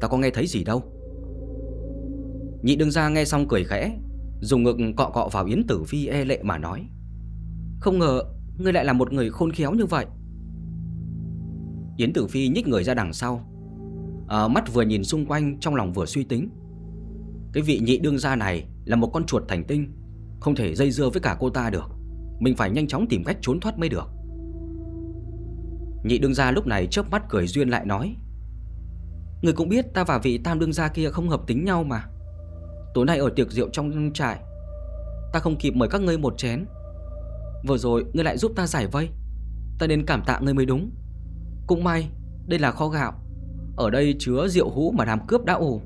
Ta có nghe thấy gì đâu. Nhị đương gia nghe xong cười khẽ Dùng ngực cọ cọ vào Yến Tử Phi e lệ mà nói Không ngờ Ngươi lại là một người khôn khéo như vậy. Yến Tử Phi nhích người ra đằng sau à, Mắt vừa nhìn xung quanh Trong lòng vừa suy tính. Cái vị nhị đương gia này Là một con chuột thành tinh, Không thể dây dưa với cả cô ta được. Mình phải nhanh chóng tìm cách trốn thoát mới được. Nhị đương gia lúc này chớp mắt cười duyên lại nói, Người cũng biết ta và vị tam đương gia kia không hợp tính nhau mà. Tối nay ở tiệc rượu trong trại, Ta không kịp mời các ngươi một chén. Vừa rồi ngươi lại giúp ta giải vây, Ta nên cảm tạ ngươi mới đúng. Cũng may, đây là kho gạo, Ở đây chứa rượu hũ mà đám cướp đã ủ.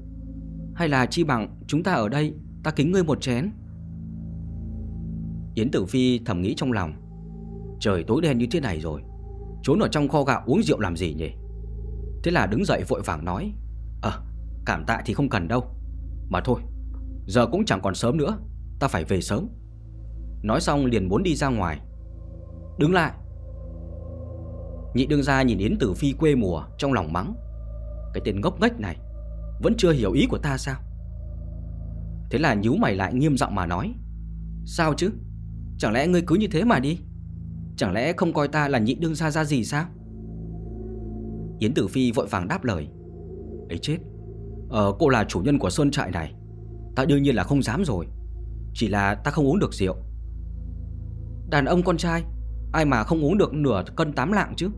Hay là chi bằng chúng ta ở đây, Ta kính ngươi một chén? Yến Tử Phi thầm nghĩ trong lòng. Trời tối đen như thế này rồi, Trốn ở trong kho gạo uống rượu làm gì nhỉ? Thế là đứng dậy vội vàng nói Ờ cảm tạ thì không cần đâu. Mà thôi, Giờ cũng chẳng còn sớm nữa, Ta phải về sớm. Nói xong liền muốn đi ra ngoài. Đứng lại. Nhị đương gia nhìn Yến Tử Phi quê mùa Trong lòng mắng. Cái tên ngốc nghếch này vẫn chưa hiểu ý của ta sao? Thế là nhíu mày lại nghiêm giọng mà nói, Sao chứ? Chẳng lẽ ngươi cứ như thế mà đi? Chẳng lẽ không coi ta là nhị đương gia ra gì sao? Yến Tử Phi vội vàng đáp lời, ấy chết Ờ cô là chủ nhân của sơn trại này, Ta đương nhiên là không dám rồi, Chỉ là ta không uống được rượu. Đàn ông con trai, Ai mà không uống được nửa cân tám lạng chứ?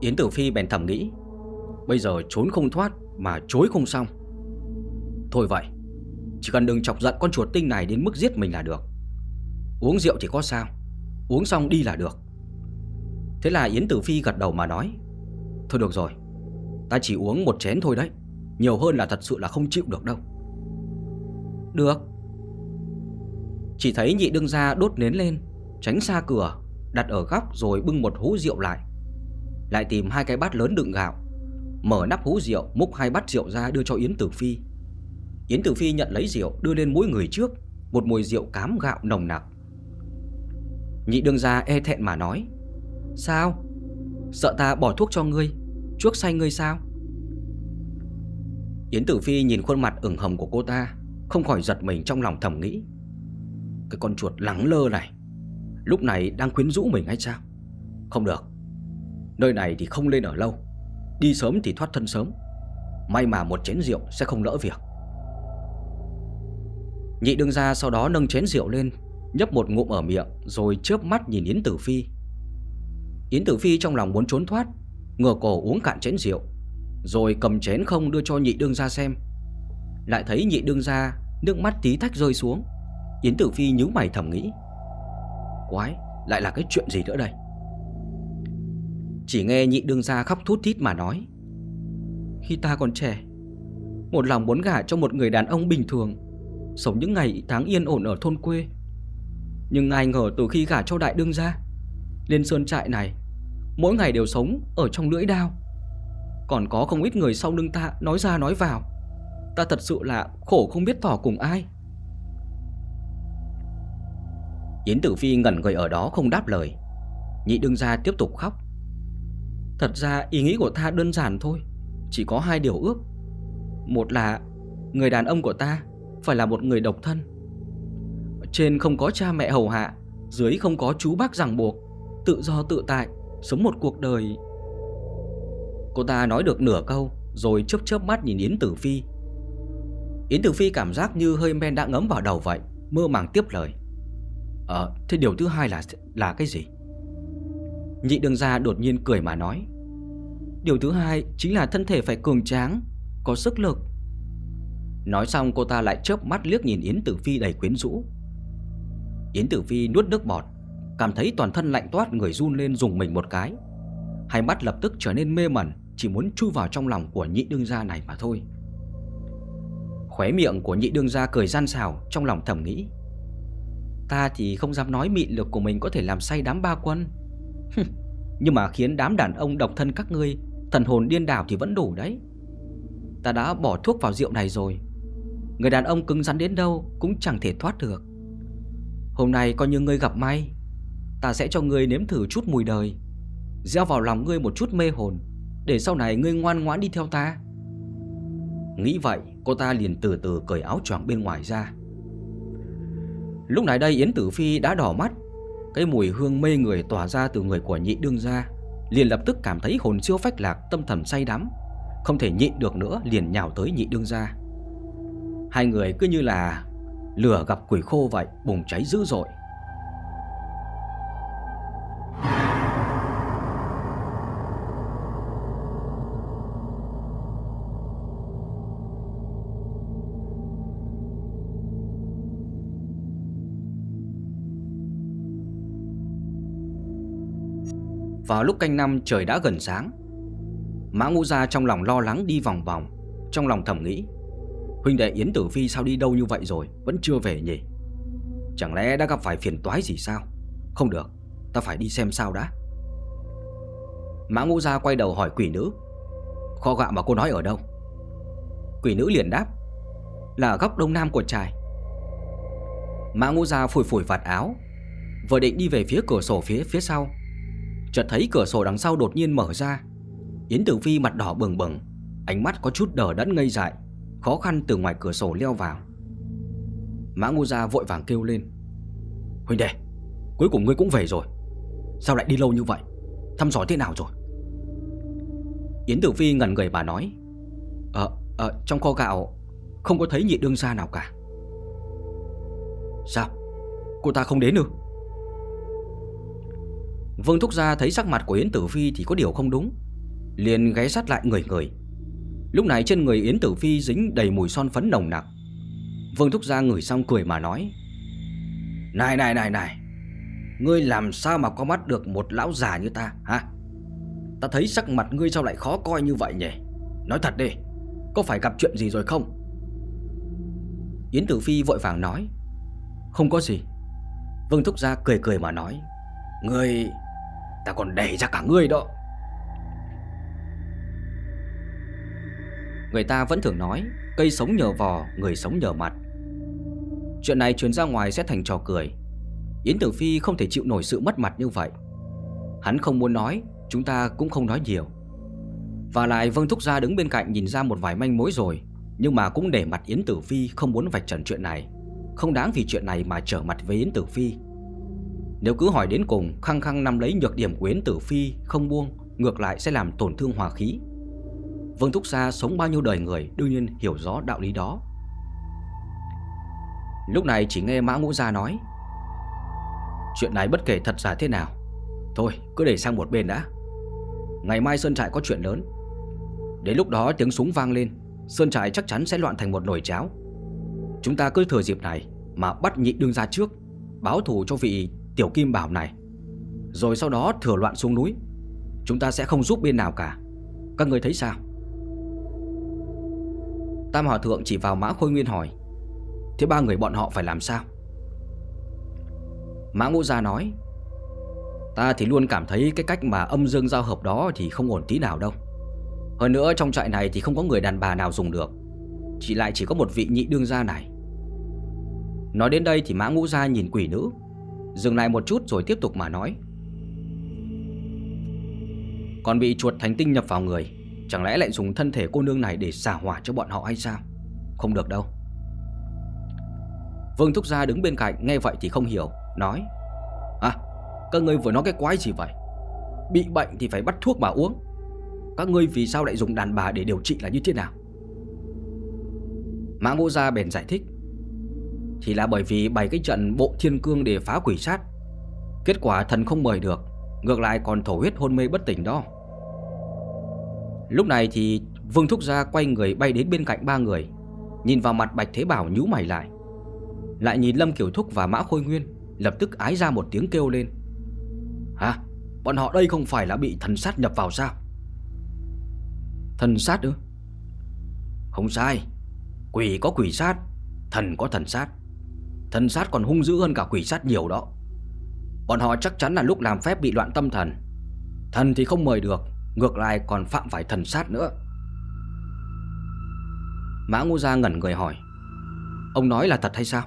Yến Tử Phi bèn thầm nghĩ Bây giờ trốn không thoát Mà chối không xong. Thôi vậy, Chỉ cần đừng chọc giận con chuột tinh này đến mức giết mình là được. Uống rượu thì có sao, Uống xong đi là được. Thế là Yến Tử Phi gật đầu mà nói, Thôi được rồi, Ta chỉ uống một chén thôi đấy, Nhiều hơn là thật sự là không chịu được đâu. Được. Chỉ thấy nhị đương gia đốt nến lên, Tránh xa cửa, Đặt ở góc rồi bưng một hũ rượu lại. Lại tìm hai cái bát lớn đựng gạo. Mở nắp hũ rượu, Múc hai bát rượu ra đưa cho Yến Tử Phi. Yến Tử Phi nhận lấy rượu, Đưa lên mũi người trước, Một mùi rượu cám gạo nồng nặc. Nhị đương gia e thẹn mà nói, Sao? Sợ ta bỏ thuốc cho ngươi, Chuốc say ngươi sao? Yến Tử Phi nhìn khuôn mặt ửng hồng của cô ta, Không khỏi giật mình trong lòng thầm nghĩ. Cái con chuột lắng lơ này, Lúc này đang quyến rũ mình hay sao? Không được, Nơi này thì không lên ở lâu. Đi sớm thì thoát thân sớm. May mà một chén rượu sẽ không lỡ việc. Nhị đương gia sau đó nâng chén rượu lên, Nhấp một ngụm ở miệng, Rồi chớp mắt nhìn Yến Tử Phi. Yến Tử Phi trong lòng muốn trốn thoát, Ngửa cổ uống cạn chén rượu, Rồi cầm chén không đưa cho nhị đương gia xem. Lại thấy nhị đương gia, Nước mắt tí tách rơi xuống. Yến Tử Phi nhíu mày thầm nghĩ, Quái, lại là cái chuyện gì nữa đây? Chỉ nghe nhị đương gia khóc thút thít mà nói. Khi ta còn trẻ, Một lòng muốn gả cho một người đàn ông bình thường, Sống những ngày tháng yên ổn ở thôn quê. Nhưng ai ngờ từ khi gả cho đại đương gia, Lên sơn trại này, Mỗi ngày đều sống ở trong lưỡi đao. Còn có không ít người sau lưng ta Nói ra nói vào, Ta thật sự là khổ không biết tỏ cùng ai. Yến Tử Phi ngẩn người ở đó không đáp lời. Nhị đương gia tiếp tục khóc. Thật ra ý nghĩ của ta đơn giản thôi Chỉ có hai điều ước. Một là Người đàn ông của ta Phải là một người độc thân. Trên không có cha mẹ hầu hạ Dưới không có chú bác ràng buộc Tự do tự tại Sống một cuộc đời. Cô ta nói được nửa câu Rồi chớp chớp mắt nhìn Yến Tử Phi. Yến Tử Phi cảm giác như hơi men đã ngấm vào đầu vậy Mơ màng tiếp lời. Ờ, thế điều thứ hai là là cái gì? Nhị đường gia đột nhiên cười mà nói, Điều thứ hai chính là thân thể phải cường tráng, Có sức lực. Nói xong, cô ta lại chớp mắt liếc nhìn Yến Tử Phi đầy quyến rũ. Yến Tử Phi nuốt nước bọt, Cảm thấy toàn thân lạnh toát, người run lên dùng mình một cái. Hai mắt lập tức trở nên mê mẩn, Chỉ muốn chui vào trong lòng của nhị đương gia này mà thôi. Khóe miệng của nhị đương gia cười gian xào Trong lòng thầm nghĩ, Ta thì không dám nói mị lực của mình có thể làm say đám ba quân [LAUGHS] Nhưng mà khiến đám đàn ông độc thân các ngươi, Thần hồn điên đảo thì vẫn đủ đấy. Ta đã bỏ thuốc vào rượu này rồi. Người đàn ông cứng rắn đến đâu Cũng chẳng thể thoát được. Hôm nay coi như ngươi gặp may, Ta sẽ cho ngươi nếm thử chút mùi đời. Gieo vào lòng ngươi một chút mê hồn, Để sau này ngươi ngoan ngoãn đi theo ta. Nghĩ vậy, Cô ta liền từ từ cởi áo choàng bên ngoài ra. Lúc này đây Yến Tử Phi đã đỏ mắt. Cái mùi hương mê người tỏa ra từ người của nhị đương gia, Liền lập tức cảm thấy hồn siêu phách lạc, tâm thần say đắm. Không thể nhịn được nữa, liền nhào tới nhị đương gia. Hai người cứ như là lửa gặp quỷ khô vậy, bùng cháy dữ dội. Vào lúc canh năm trời đã gần sáng. Mã ngũ gia trong lòng lo lắng đi vòng vòng, Trong lòng thầm nghĩ, Huynh đệ Yến Tử Phi sao đi đâu như vậy rồi, Vẫn chưa về nhỉ? Chẳng lẽ đã gặp phải phiền toái gì sao? Không được, Ta phải đi xem sao đã. Mã ngũ gia quay đầu hỏi quỷ nữ, Kho gạo mà cô nói ở đâu? Quỷ nữ liền đáp, Là góc đông nam của trài Mã ngũ gia phủi phủi vạt áo, Vừa định đi về phía cửa sổ phía phía sau Chợt thấy cửa sổ đằng sau đột nhiên mở ra. Yến Tử Phi mặt đỏ bừng bừng Ánh mắt có chút đờ đẫn ngây dại Khó khăn từ ngoài cửa sổ leo vào. Mã Ngô Gia vội vàng kêu lên Huynh đệ Cuối cùng ngươi cũng về rồi. Sao lại đi lâu như vậy? Thăm dò thế nào rồi? Yến Tử Phi ngẩn người bà nói Ờ, ờ trong kho gạo Không có thấy nhị đương gia nào cả. Sao? Cô ta không đến nữa? Vương Thúc Gia thấy sắc mặt của Yến Tử Phi thì có điều không đúng. Liền ghé sát lại người người. Lúc này trên người Yến Tử Phi dính đầy mùi son phấn nồng nặc. Vương Thúc Gia ngửi xong cười mà nói, Này này này này, Ngươi làm sao mà có mắt được một lão già như ta, hả? Ta thấy sắc mặt ngươi sao lại khó coi như vậy nhỉ? Nói thật đi, Có phải gặp chuyện gì rồi không? Yến Tử Phi vội vàng nói, Không có gì. Vương Thúc Gia cười cười mà nói, Ngươi Ta còn đẩy ra cả ngươi đó. Người ta vẫn thường nói Cây sống nhờ vò, người sống nhờ mặt. Chuyện này truyền ra ngoài sẽ thành trò cười. Yến Tử Phi không thể chịu nổi sự mất mặt như vậy. Hắn không muốn nói Chúng ta cũng không nói nhiều. Và lại Vâng Thúc Gia đứng bên cạnh nhìn ra một vài manh mối rồi Nhưng mà cũng để mặt Yến Tử Phi không muốn vạch trần chuyện này. Không đáng vì chuyện này mà trở mặt với Yến Tử Phi. Nếu cứ hỏi đến cùng, Khăng khăng nắm lấy nhược điểm của Yến Tử Phi, Không buông, Ngược lại sẽ làm tổn thương hòa khí. Vương Thúc Sa sống bao nhiêu đời người, Đương nhiên hiểu rõ đạo lý đó. Lúc này chỉ nghe Mã Ngũ Gia nói, Chuyện này bất kể thật giả thế nào, Thôi, cứ để sang một bên đã. Ngày mai Sơn Trại có chuyện lớn. Đến lúc đó tiếng súng vang lên, Sơn Trại chắc chắn sẽ loạn thành một nồi cháo. Chúng ta cứ thừa dịp này Mà bắt nhị đương ra trước, Báo thù cho vị tiểu kim bảo này. Rồi sau đó thừa loạn xuống núi. Chúng ta sẽ không giúp bên nào cả. Các người thấy sao? Tam Hòa Thượng chỉ vào Mã Khôi Nguyên hỏi. Thế ba người bọn họ phải làm sao? Mã Ngũ Gia nói. Ta thì luôn cảm thấy cái cách mà âm dương giao hợp đó thì không ổn tí nào đâu. Hơn nữa trong trại này thì không có người đàn bà nào dùng được. Chỉ lại chỉ có một vị nhị đương gia này. Nói đến đây thì Mã Ngũ Gia nhìn quỷ nữ. Dừng lại một chút rồi tiếp tục mà nói. Còn bị chuột thành tinh nhập vào người, Chẳng lẽ lại dùng thân thể cô nương này để xả hỏa cho bọn họ hay sao? Không được đâu. Vương Thúc Gia đứng bên cạnh, nghe vậy thì không hiểu, Nói À các ngươi vừa nói cái quái gì vậy? Bị bệnh thì phải bắt thuốc mà uống. Các ngươi vì sao lại dùng đàn bà để điều trị là như thế nào? Mã Ngô Gia bèn giải thích thì là bởi vì bày cái trận bộ thiên cương để phá quỷ sát Kết quả thần không mời được, Ngược lại còn thổ huyết hôn mê bất tỉnh đó Lúc này thì Vương Thúc Gia quay người bay đến bên cạnh ba người, Nhìn vào mặt Bạch Thế Bảo nhú mày lại Lại nhìn Lâm Kiểu Thúc và Mã Khôi Nguyên, Lập tức ái ra một tiếng kêu lên Hả? Bọn họ đây không phải là bị thần sát nhập vào sao? Thần sát ư? Không sai Quỷ có quỷ sát, Thần có thần sát Thần sát còn hung dữ hơn cả quỷ sát nhiều đó. Bọn họ chắc chắn là lúc làm phép bị loạn tâm thần. Thần thì không mời được, Ngược lại còn phạm phải thần sát nữa. Mã Ngô Gia ngẩn người hỏi, Ông nói là thật hay sao?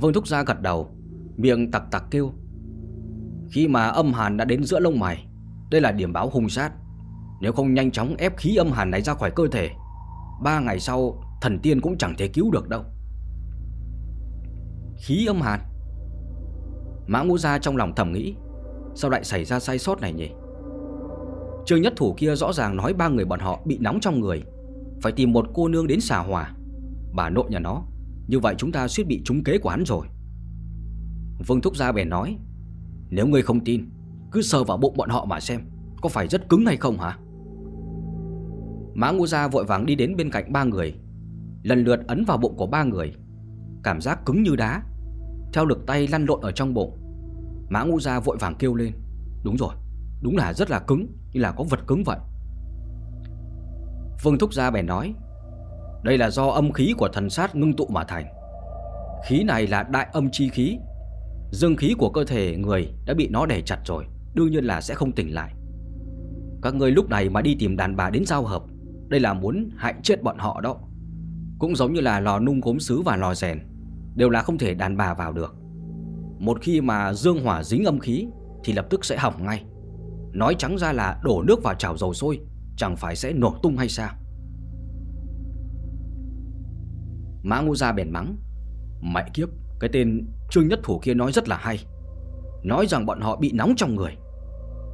Vương Thúc Gia gật đầu, Miệng tặc tặc kêu, Khi mà âm hàn đã đến giữa lông mày, Đây là điểm báo hung sát. Nếu không nhanh chóng ép khí âm hàn này ra khỏi cơ thể, Ba ngày sau Thần tiên cũng chẳng thể cứu được đâu. Khí âm hàn. Mã Ngũ Gia trong lòng thầm nghĩ Sao lại xảy ra sai sót này nhỉ? Trương Nhất Thủ kia rõ ràng nói ba người bọn họ bị nóng trong người Phải tìm một cô nương đến xà hòa, Bà nội nhà nó Như vậy chúng ta suýt bị trúng kế của hắn rồi. Vương Thúc Gia bèn nói Nếu ngươi không tin Cứ sờ vào bụng bọn họ mà xem Có phải rất cứng hay không hả? Mã Ngũ Gia vội vàng đi đến bên cạnh ba người Lần lượt ấn vào bụng của ba người. Cảm giác cứng như đá, Theo lực tay lăn lộn ở trong bụng. Mã Ngũ Gia vội vàng kêu lên, Đúng rồi, Đúng là rất là cứng, Như là có vật cứng vậy. Vương Thúc Gia bèn nói, Đây là do âm khí của thần sát ngưng tụ mà thành. Khí này là đại âm chi khí. Dương khí của cơ thể người đã bị nó đè chặt rồi, Đương nhiên là sẽ không tỉnh lại. Các người lúc này mà đi tìm đàn bà đến giao hợp, Đây là muốn hại chết bọn họ đó. Cũng giống như là lò nung gốm sứ và lò rèn. Đều là không thể đàn bà vào được. Một khi mà dương hỏa dính âm khí, Thì lập tức sẽ hỏng ngay. Nói trắng ra là đổ nước vào chảo dầu sôi, Chẳng phải sẽ nổ tung hay sao? Mã Ngô Gia bèn mắng, Mẹ kiếp, Cái tên Trương Nhất Thủ kia nói rất là hay. Nói rằng bọn họ bị nóng trong người.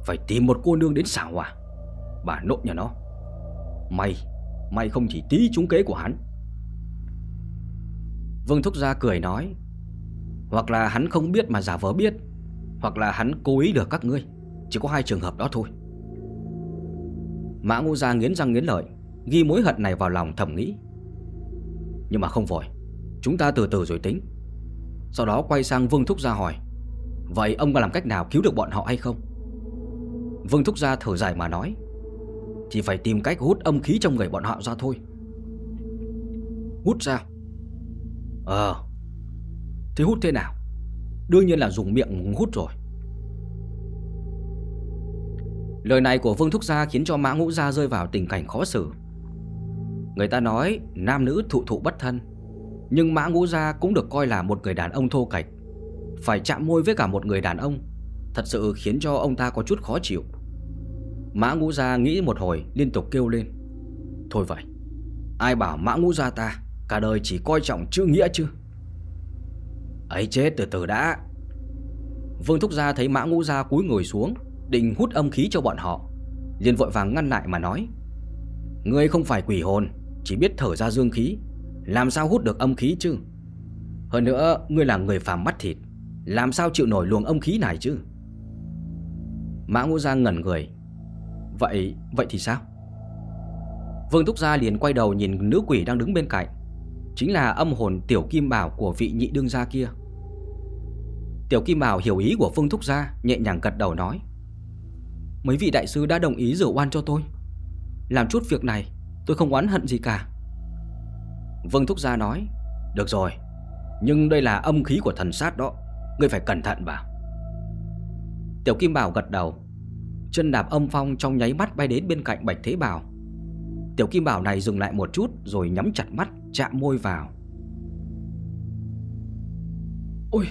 Phải tìm một cô nương đến xả hỏa. Bà nội nhà nó. May May không chỉ tí trúng kế của hắn Vương Thúc Gia cười nói, Hoặc là hắn không biết mà giả vờ biết, Hoặc là hắn cố ý được các ngươi, Chỉ có hai trường hợp đó thôi. Mã Ngũ Gia nghiến răng nghiến lợi, Ghi mối hận này vào lòng thầm nghĩ. Nhưng mà không vội, Chúng ta từ từ rồi tính. Sau đó quay sang Vương Thúc Gia hỏi, Vậy ông có làm cách nào cứu được bọn họ hay không? Vương Thúc Gia thở dài mà nói, chỉ phải tìm cách hút âm khí trong người bọn họ ra thôi. Hút sao Ờ. Thế hút thế nào? Đương nhiên là dùng miệng hút rồi. Lời này của Vương Thúc Gia khiến cho Mã Ngũ Gia rơi vào tình cảnh khó xử. Người ta nói nam nữ thụ thụ bất thân, Nhưng Mã Ngũ Gia cũng được coi là một người đàn ông thô kệch. Phải chạm môi với cả một người đàn ông, Thật sự khiến cho ông ta có chút khó chịu. Mã Ngũ Gia nghĩ một hồi, liên tục kêu lên. Thôi vậy, Ai bảo Mã Ngũ Gia ta Cả đời chỉ coi trọng chữ nghĩa chứ. Ấy chết từ từ đã. Vương Thúc Gia thấy Mã Ngũ Gia cúi ngồi xuống Định hút âm khí cho bọn họ liền vội vàng ngăn lại mà nói Ngươi không phải quỷ hồn Chỉ biết thở ra dương khí Làm sao hút được âm khí chứ? Hơn nữa ngươi là người phàm mắt thịt Làm sao chịu nổi luồng âm khí này chứ? Mã Ngũ Gia ngẩn người. Vậy, vậy thì sao? Vương Thúc Gia liền quay đầu nhìn nữ quỷ đang đứng bên cạnh. Chính là âm hồn Tiểu Kim Bảo của vị nhị đương gia kia. Tiểu Kim Bảo hiểu ý của Vương Thúc Gia, Nhẹ nhàng gật đầu nói, Mấy vị đại sư đã đồng ý rửa oan cho tôi. Làm chút việc này, Tôi không oán hận gì cả. Vương Thúc Gia nói, Được rồi, Nhưng đây là âm khí của thần sát đó, Ngươi phải cẩn thận vào Tiểu Kim Bảo gật đầu, Chân đạp âm phong trong nháy mắt bay đến bên cạnh Bạch Thế Bảo. Tiểu Kim Bảo này dừng lại một chút Rồi nhắm chặt mắt chạm môi vào. Ôi!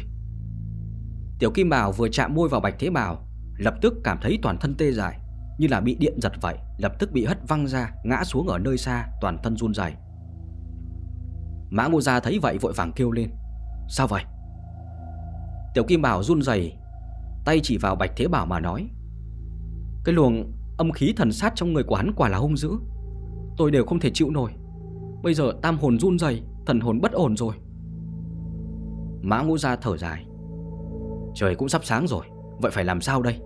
Tiểu Kim Bảo vừa chạm môi vào Bạch Thế Bảo Lập tức cảm thấy toàn thân tê dại Như là bị điện giật vậy Lập tức bị hất văng ra Ngã xuống ở nơi xa Toàn thân run rẩy. Mã Ngô Gia thấy vậy vội vàng kêu lên Sao vậy? Tiểu Kim Bảo run rẩy Tay chỉ vào Bạch Thế Bảo mà nói Cái luồng âm khí thần sát trong người của hắn quả là hung dữ Tôi đều không thể chịu nổi Bây giờ tam hồn run rẩy, Thần hồn bất ổn rồi. Mã Ngũ Gia thở dài. Trời cũng sắp sáng rồi Vậy phải làm sao đây?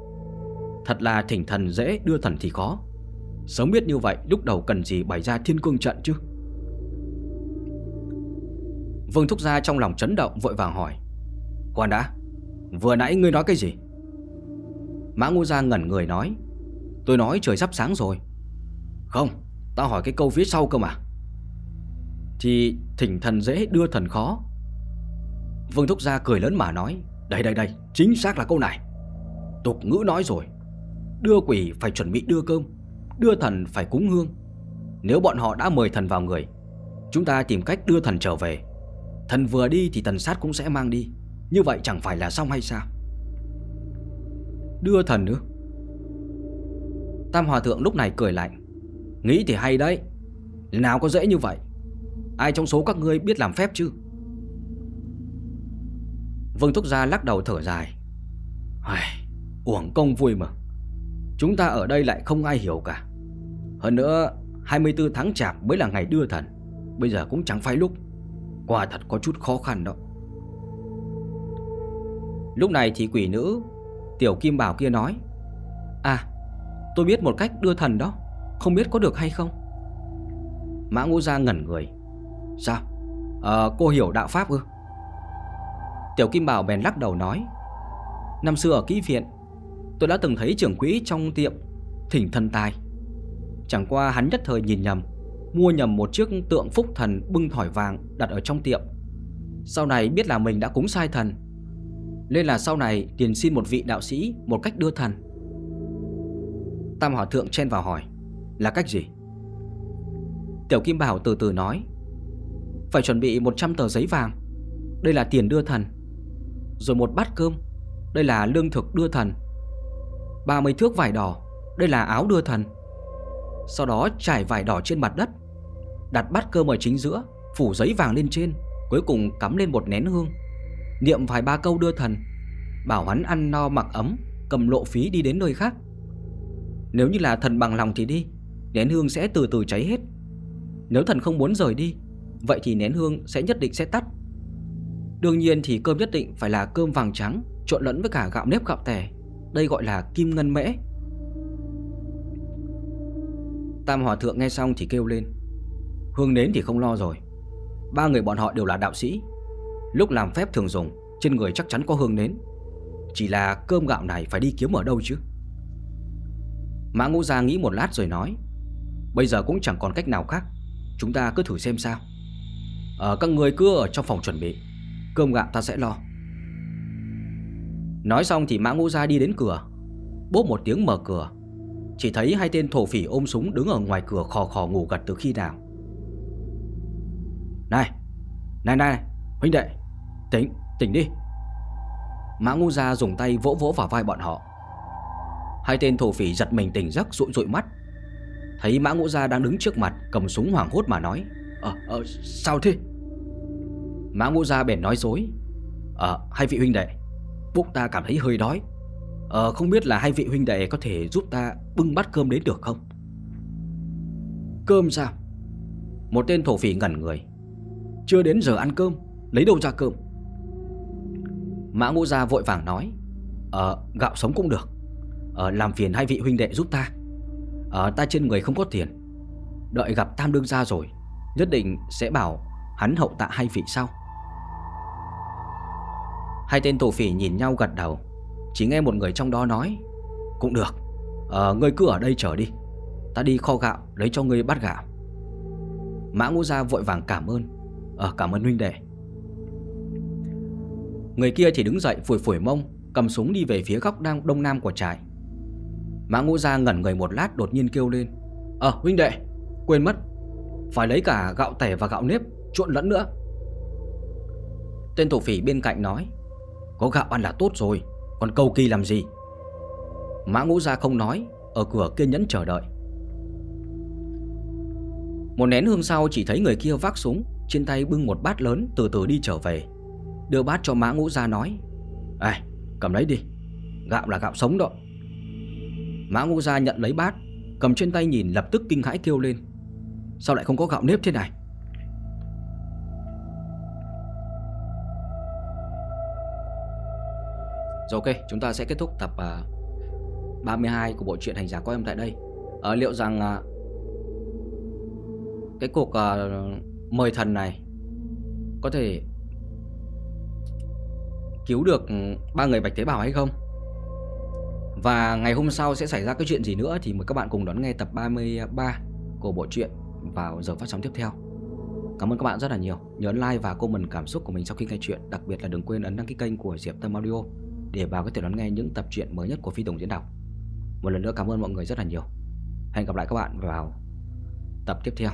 Thật là thỉnh thần dễ đưa thần thì khó. Sớm biết như vậy lúc đầu cần gì bày ra thiên cương trận chứ? Vương Thúc Gia trong lòng chấn động vội vàng hỏi. Khoan đã Vừa nãy ngươi nói cái gì? Mã Ngô Gia ngẩn người nói. Tôi nói trời sắp sáng rồi. Không Tao hỏi cái câu phía sau cơ mà. Thì thỉnh thần dễ đưa thần khó. Vương Thúc Gia cười lớn mà nói, Đây đây đây, Chính xác là câu này. Tục ngữ nói rồi, Đưa quỷ phải chuẩn bị đưa cơm, Đưa thần phải cúng hương. Nếu bọn họ đã mời thần vào người, Chúng ta tìm cách đưa thần trở về. Thần vừa đi thì thần sát cũng sẽ mang đi. Như vậy chẳng phải là xong hay sao? Đưa thần nữa Tam Hòa Thượng lúc này cười lạnh, Nghĩ thì hay đấy. Nào có dễ như vậy Ai trong số các ngươi biết làm phép chứ? Vương Thúc Gia lắc đầu thở dài. Ai, Uổng công vui mà. Chúng ta ở đây lại không ai hiểu cả. Hơn nữa 24 tháng chạp mới là ngày đưa thần. Bây giờ cũng chẳng phải lúc. Quả thật có chút khó khăn đó. Lúc này thì quỷ nữ Tiểu Kim Bảo kia nói À tôi biết một cách đưa thần đó. Không biết có được hay không? Mã Ngũ Gia ngẩn người. Sao? À, Cô hiểu đạo Pháp ư? Tiểu Kim Bảo bèn lắc đầu nói Năm xưa ở kỹ viện Tôi đã từng thấy trưởng quỹ trong tiệm Thỉnh thần tài. Chẳng qua hắn nhất thời nhìn nhầm Mua nhầm một chiếc tượng phúc thần bưng thỏi vàng đặt ở trong tiệm. Sau này biết là mình đã cúng sai thần Nên là sau này tiền xin một vị đạo sĩ Một cách đưa thần. Tam Hòa Thượng chen vào hỏi Là cách gì? Tiểu Kim Bảo từ từ nói phải chuẩn bị 100 tờ giấy vàng. Đây là tiền đưa thần, Rồi một bát cơm. Đây là lương thực đưa thần 30 thước vải đỏ. Đây là áo đưa thần. Sau đó trải vải đỏ trên mặt đất, Đặt bát cơm ở chính giữa, Phủ giấy vàng lên trên, Cuối cùng cắm lên một nén hương. Niệm vài ba câu đưa thần, Bảo hắn ăn no mặc ấm, Cầm lộ phí đi đến nơi khác. Nếu như là thần bằng lòng thì đi, Nén hương sẽ từ từ cháy hết. Nếu thần không muốn rời đi Vậy thì nén hương sẽ nhất định sẽ tắt. Đương nhiên thì cơm nhất định phải là cơm vàng trắng, Trộn lẫn với cả gạo nếp gạo tẻ. Đây gọi là kim ngân mễ. Tam Hòa Thượng nghe xong thì kêu lên. Hương nến thì không lo rồi. Ba người bọn họ đều là đạo sĩ. Lúc làm phép thường dùng, Trên người chắc chắn có hương nến. Chỉ là cơm gạo này phải đi kiếm ở đâu chứ? Mã Ngũ Gia nghĩ một lát rồi nói. Bây giờ cũng chẳng còn cách nào khác. Chúng ta cứ thử xem sao à, các người cứ ở trong phòng chuẩn bị. Cơm gạo ta sẽ lo. Nói xong thì Mã Ngũ Gia đi đến cửa. Bốp một tiếng mở cửa. Chỉ thấy hai tên thổ phỉ ôm súng đứng ở ngoài cửa khò khò ngủ gật từ khi nào. Này Này này Huynh đệ Tỉnh Tỉnh đi. Mã Ngũ Gia dùng tay vỗ vỗ vào vai bọn họ. Hai tên thổ phỉ giật mình tỉnh giấc rụi rụi mắt. Thấy Mã Ngũ Gia đang đứng trước mặt Cầm súng hoảng hốt mà nói à, à, sao thế? Mã Ngũ Gia bèn nói dối. À, hai vị huynh đệ Bụng ta cảm thấy hơi đói. À, không biết là hai vị huynh đệ có thể giúp ta bưng bát cơm đến được không? Cơm sao? Một tên thổ phỉ ngẩn người. Chưa đến giờ ăn cơm Lấy đâu ra cơm? Mã Ngũ Gia vội vàng nói. À, gạo sống cũng được. À, làm phiền hai vị huynh đệ giúp ta. À, ta trên người không có tiền. Đợi gặp Tam Đương gia rồi Nhất định sẽ bảo hắn hậu tạ hai vị sau. Hai tên tổ phỉ nhìn nhau gật đầu. Chỉ nghe một người trong đó nói Cũng được à, ngươi cứ ở đây chờ đi. Ta đi kho gạo lấy cho ngươi bát gạo Mã ngũ gia vội vàng cảm ơn. Ờ, cảm ơn huynh đệ. Người kia thì đứng dậy phủi phủi mông Cầm súng đi về phía góc đang đông nam của trại. Mã ngũ gia ngẩn người một lát đột nhiên kêu lên Ờ huynh đệ Quên mất phải lấy cả gạo tẻ và gạo nếp Trộn lẫn nữa. Tên thổ phỉ bên cạnh nói, Có gạo ăn là tốt rồi, Còn cầu kỳ làm gì? Mã ngũ gia không nói, Ở cửa kiên nhẫn chờ đợi. Một nén hương sau chỉ thấy người kia vác súng, Trên tay bưng một bát lớn từ từ đi trở về. Đưa bát cho mã ngũ gia nói Ê cầm lấy đi, Gạo là gạo sống đó. Mã Ngũ Gia nhận lấy bát, Cầm trên tay nhìn lập tức kinh hãi kêu lên. Sao lại không có gạo nếp thế này? Rồi ok chúng ta sẽ kết thúc tập à, uh, 32 của bộ truyện hành giả có em tại đây. À, Liệu rằng uh, Cái cuộc uh, mời thần này Có thể Cứu được ba người bạch tế bào hay không? Và ngày hôm sau sẽ xảy ra cái chuyện gì nữa thì mời các bạn cùng đón nghe tập 33 của bộ truyện vào giờ phát sóng tiếp theo. Cảm ơn các bạn rất là nhiều. Nhớ like và comment cảm xúc của mình sau khi nghe chuyện, đặc biệt là đừng quên ấn đăng ký kênh của Diệp Tâm Audio để vào có thể đón nghe những tập truyện mới nhất của Phi Tùng diễn đọc. Một lần nữa cảm ơn mọi người rất là nhiều. Hẹn gặp lại các bạn vào tập tiếp theo.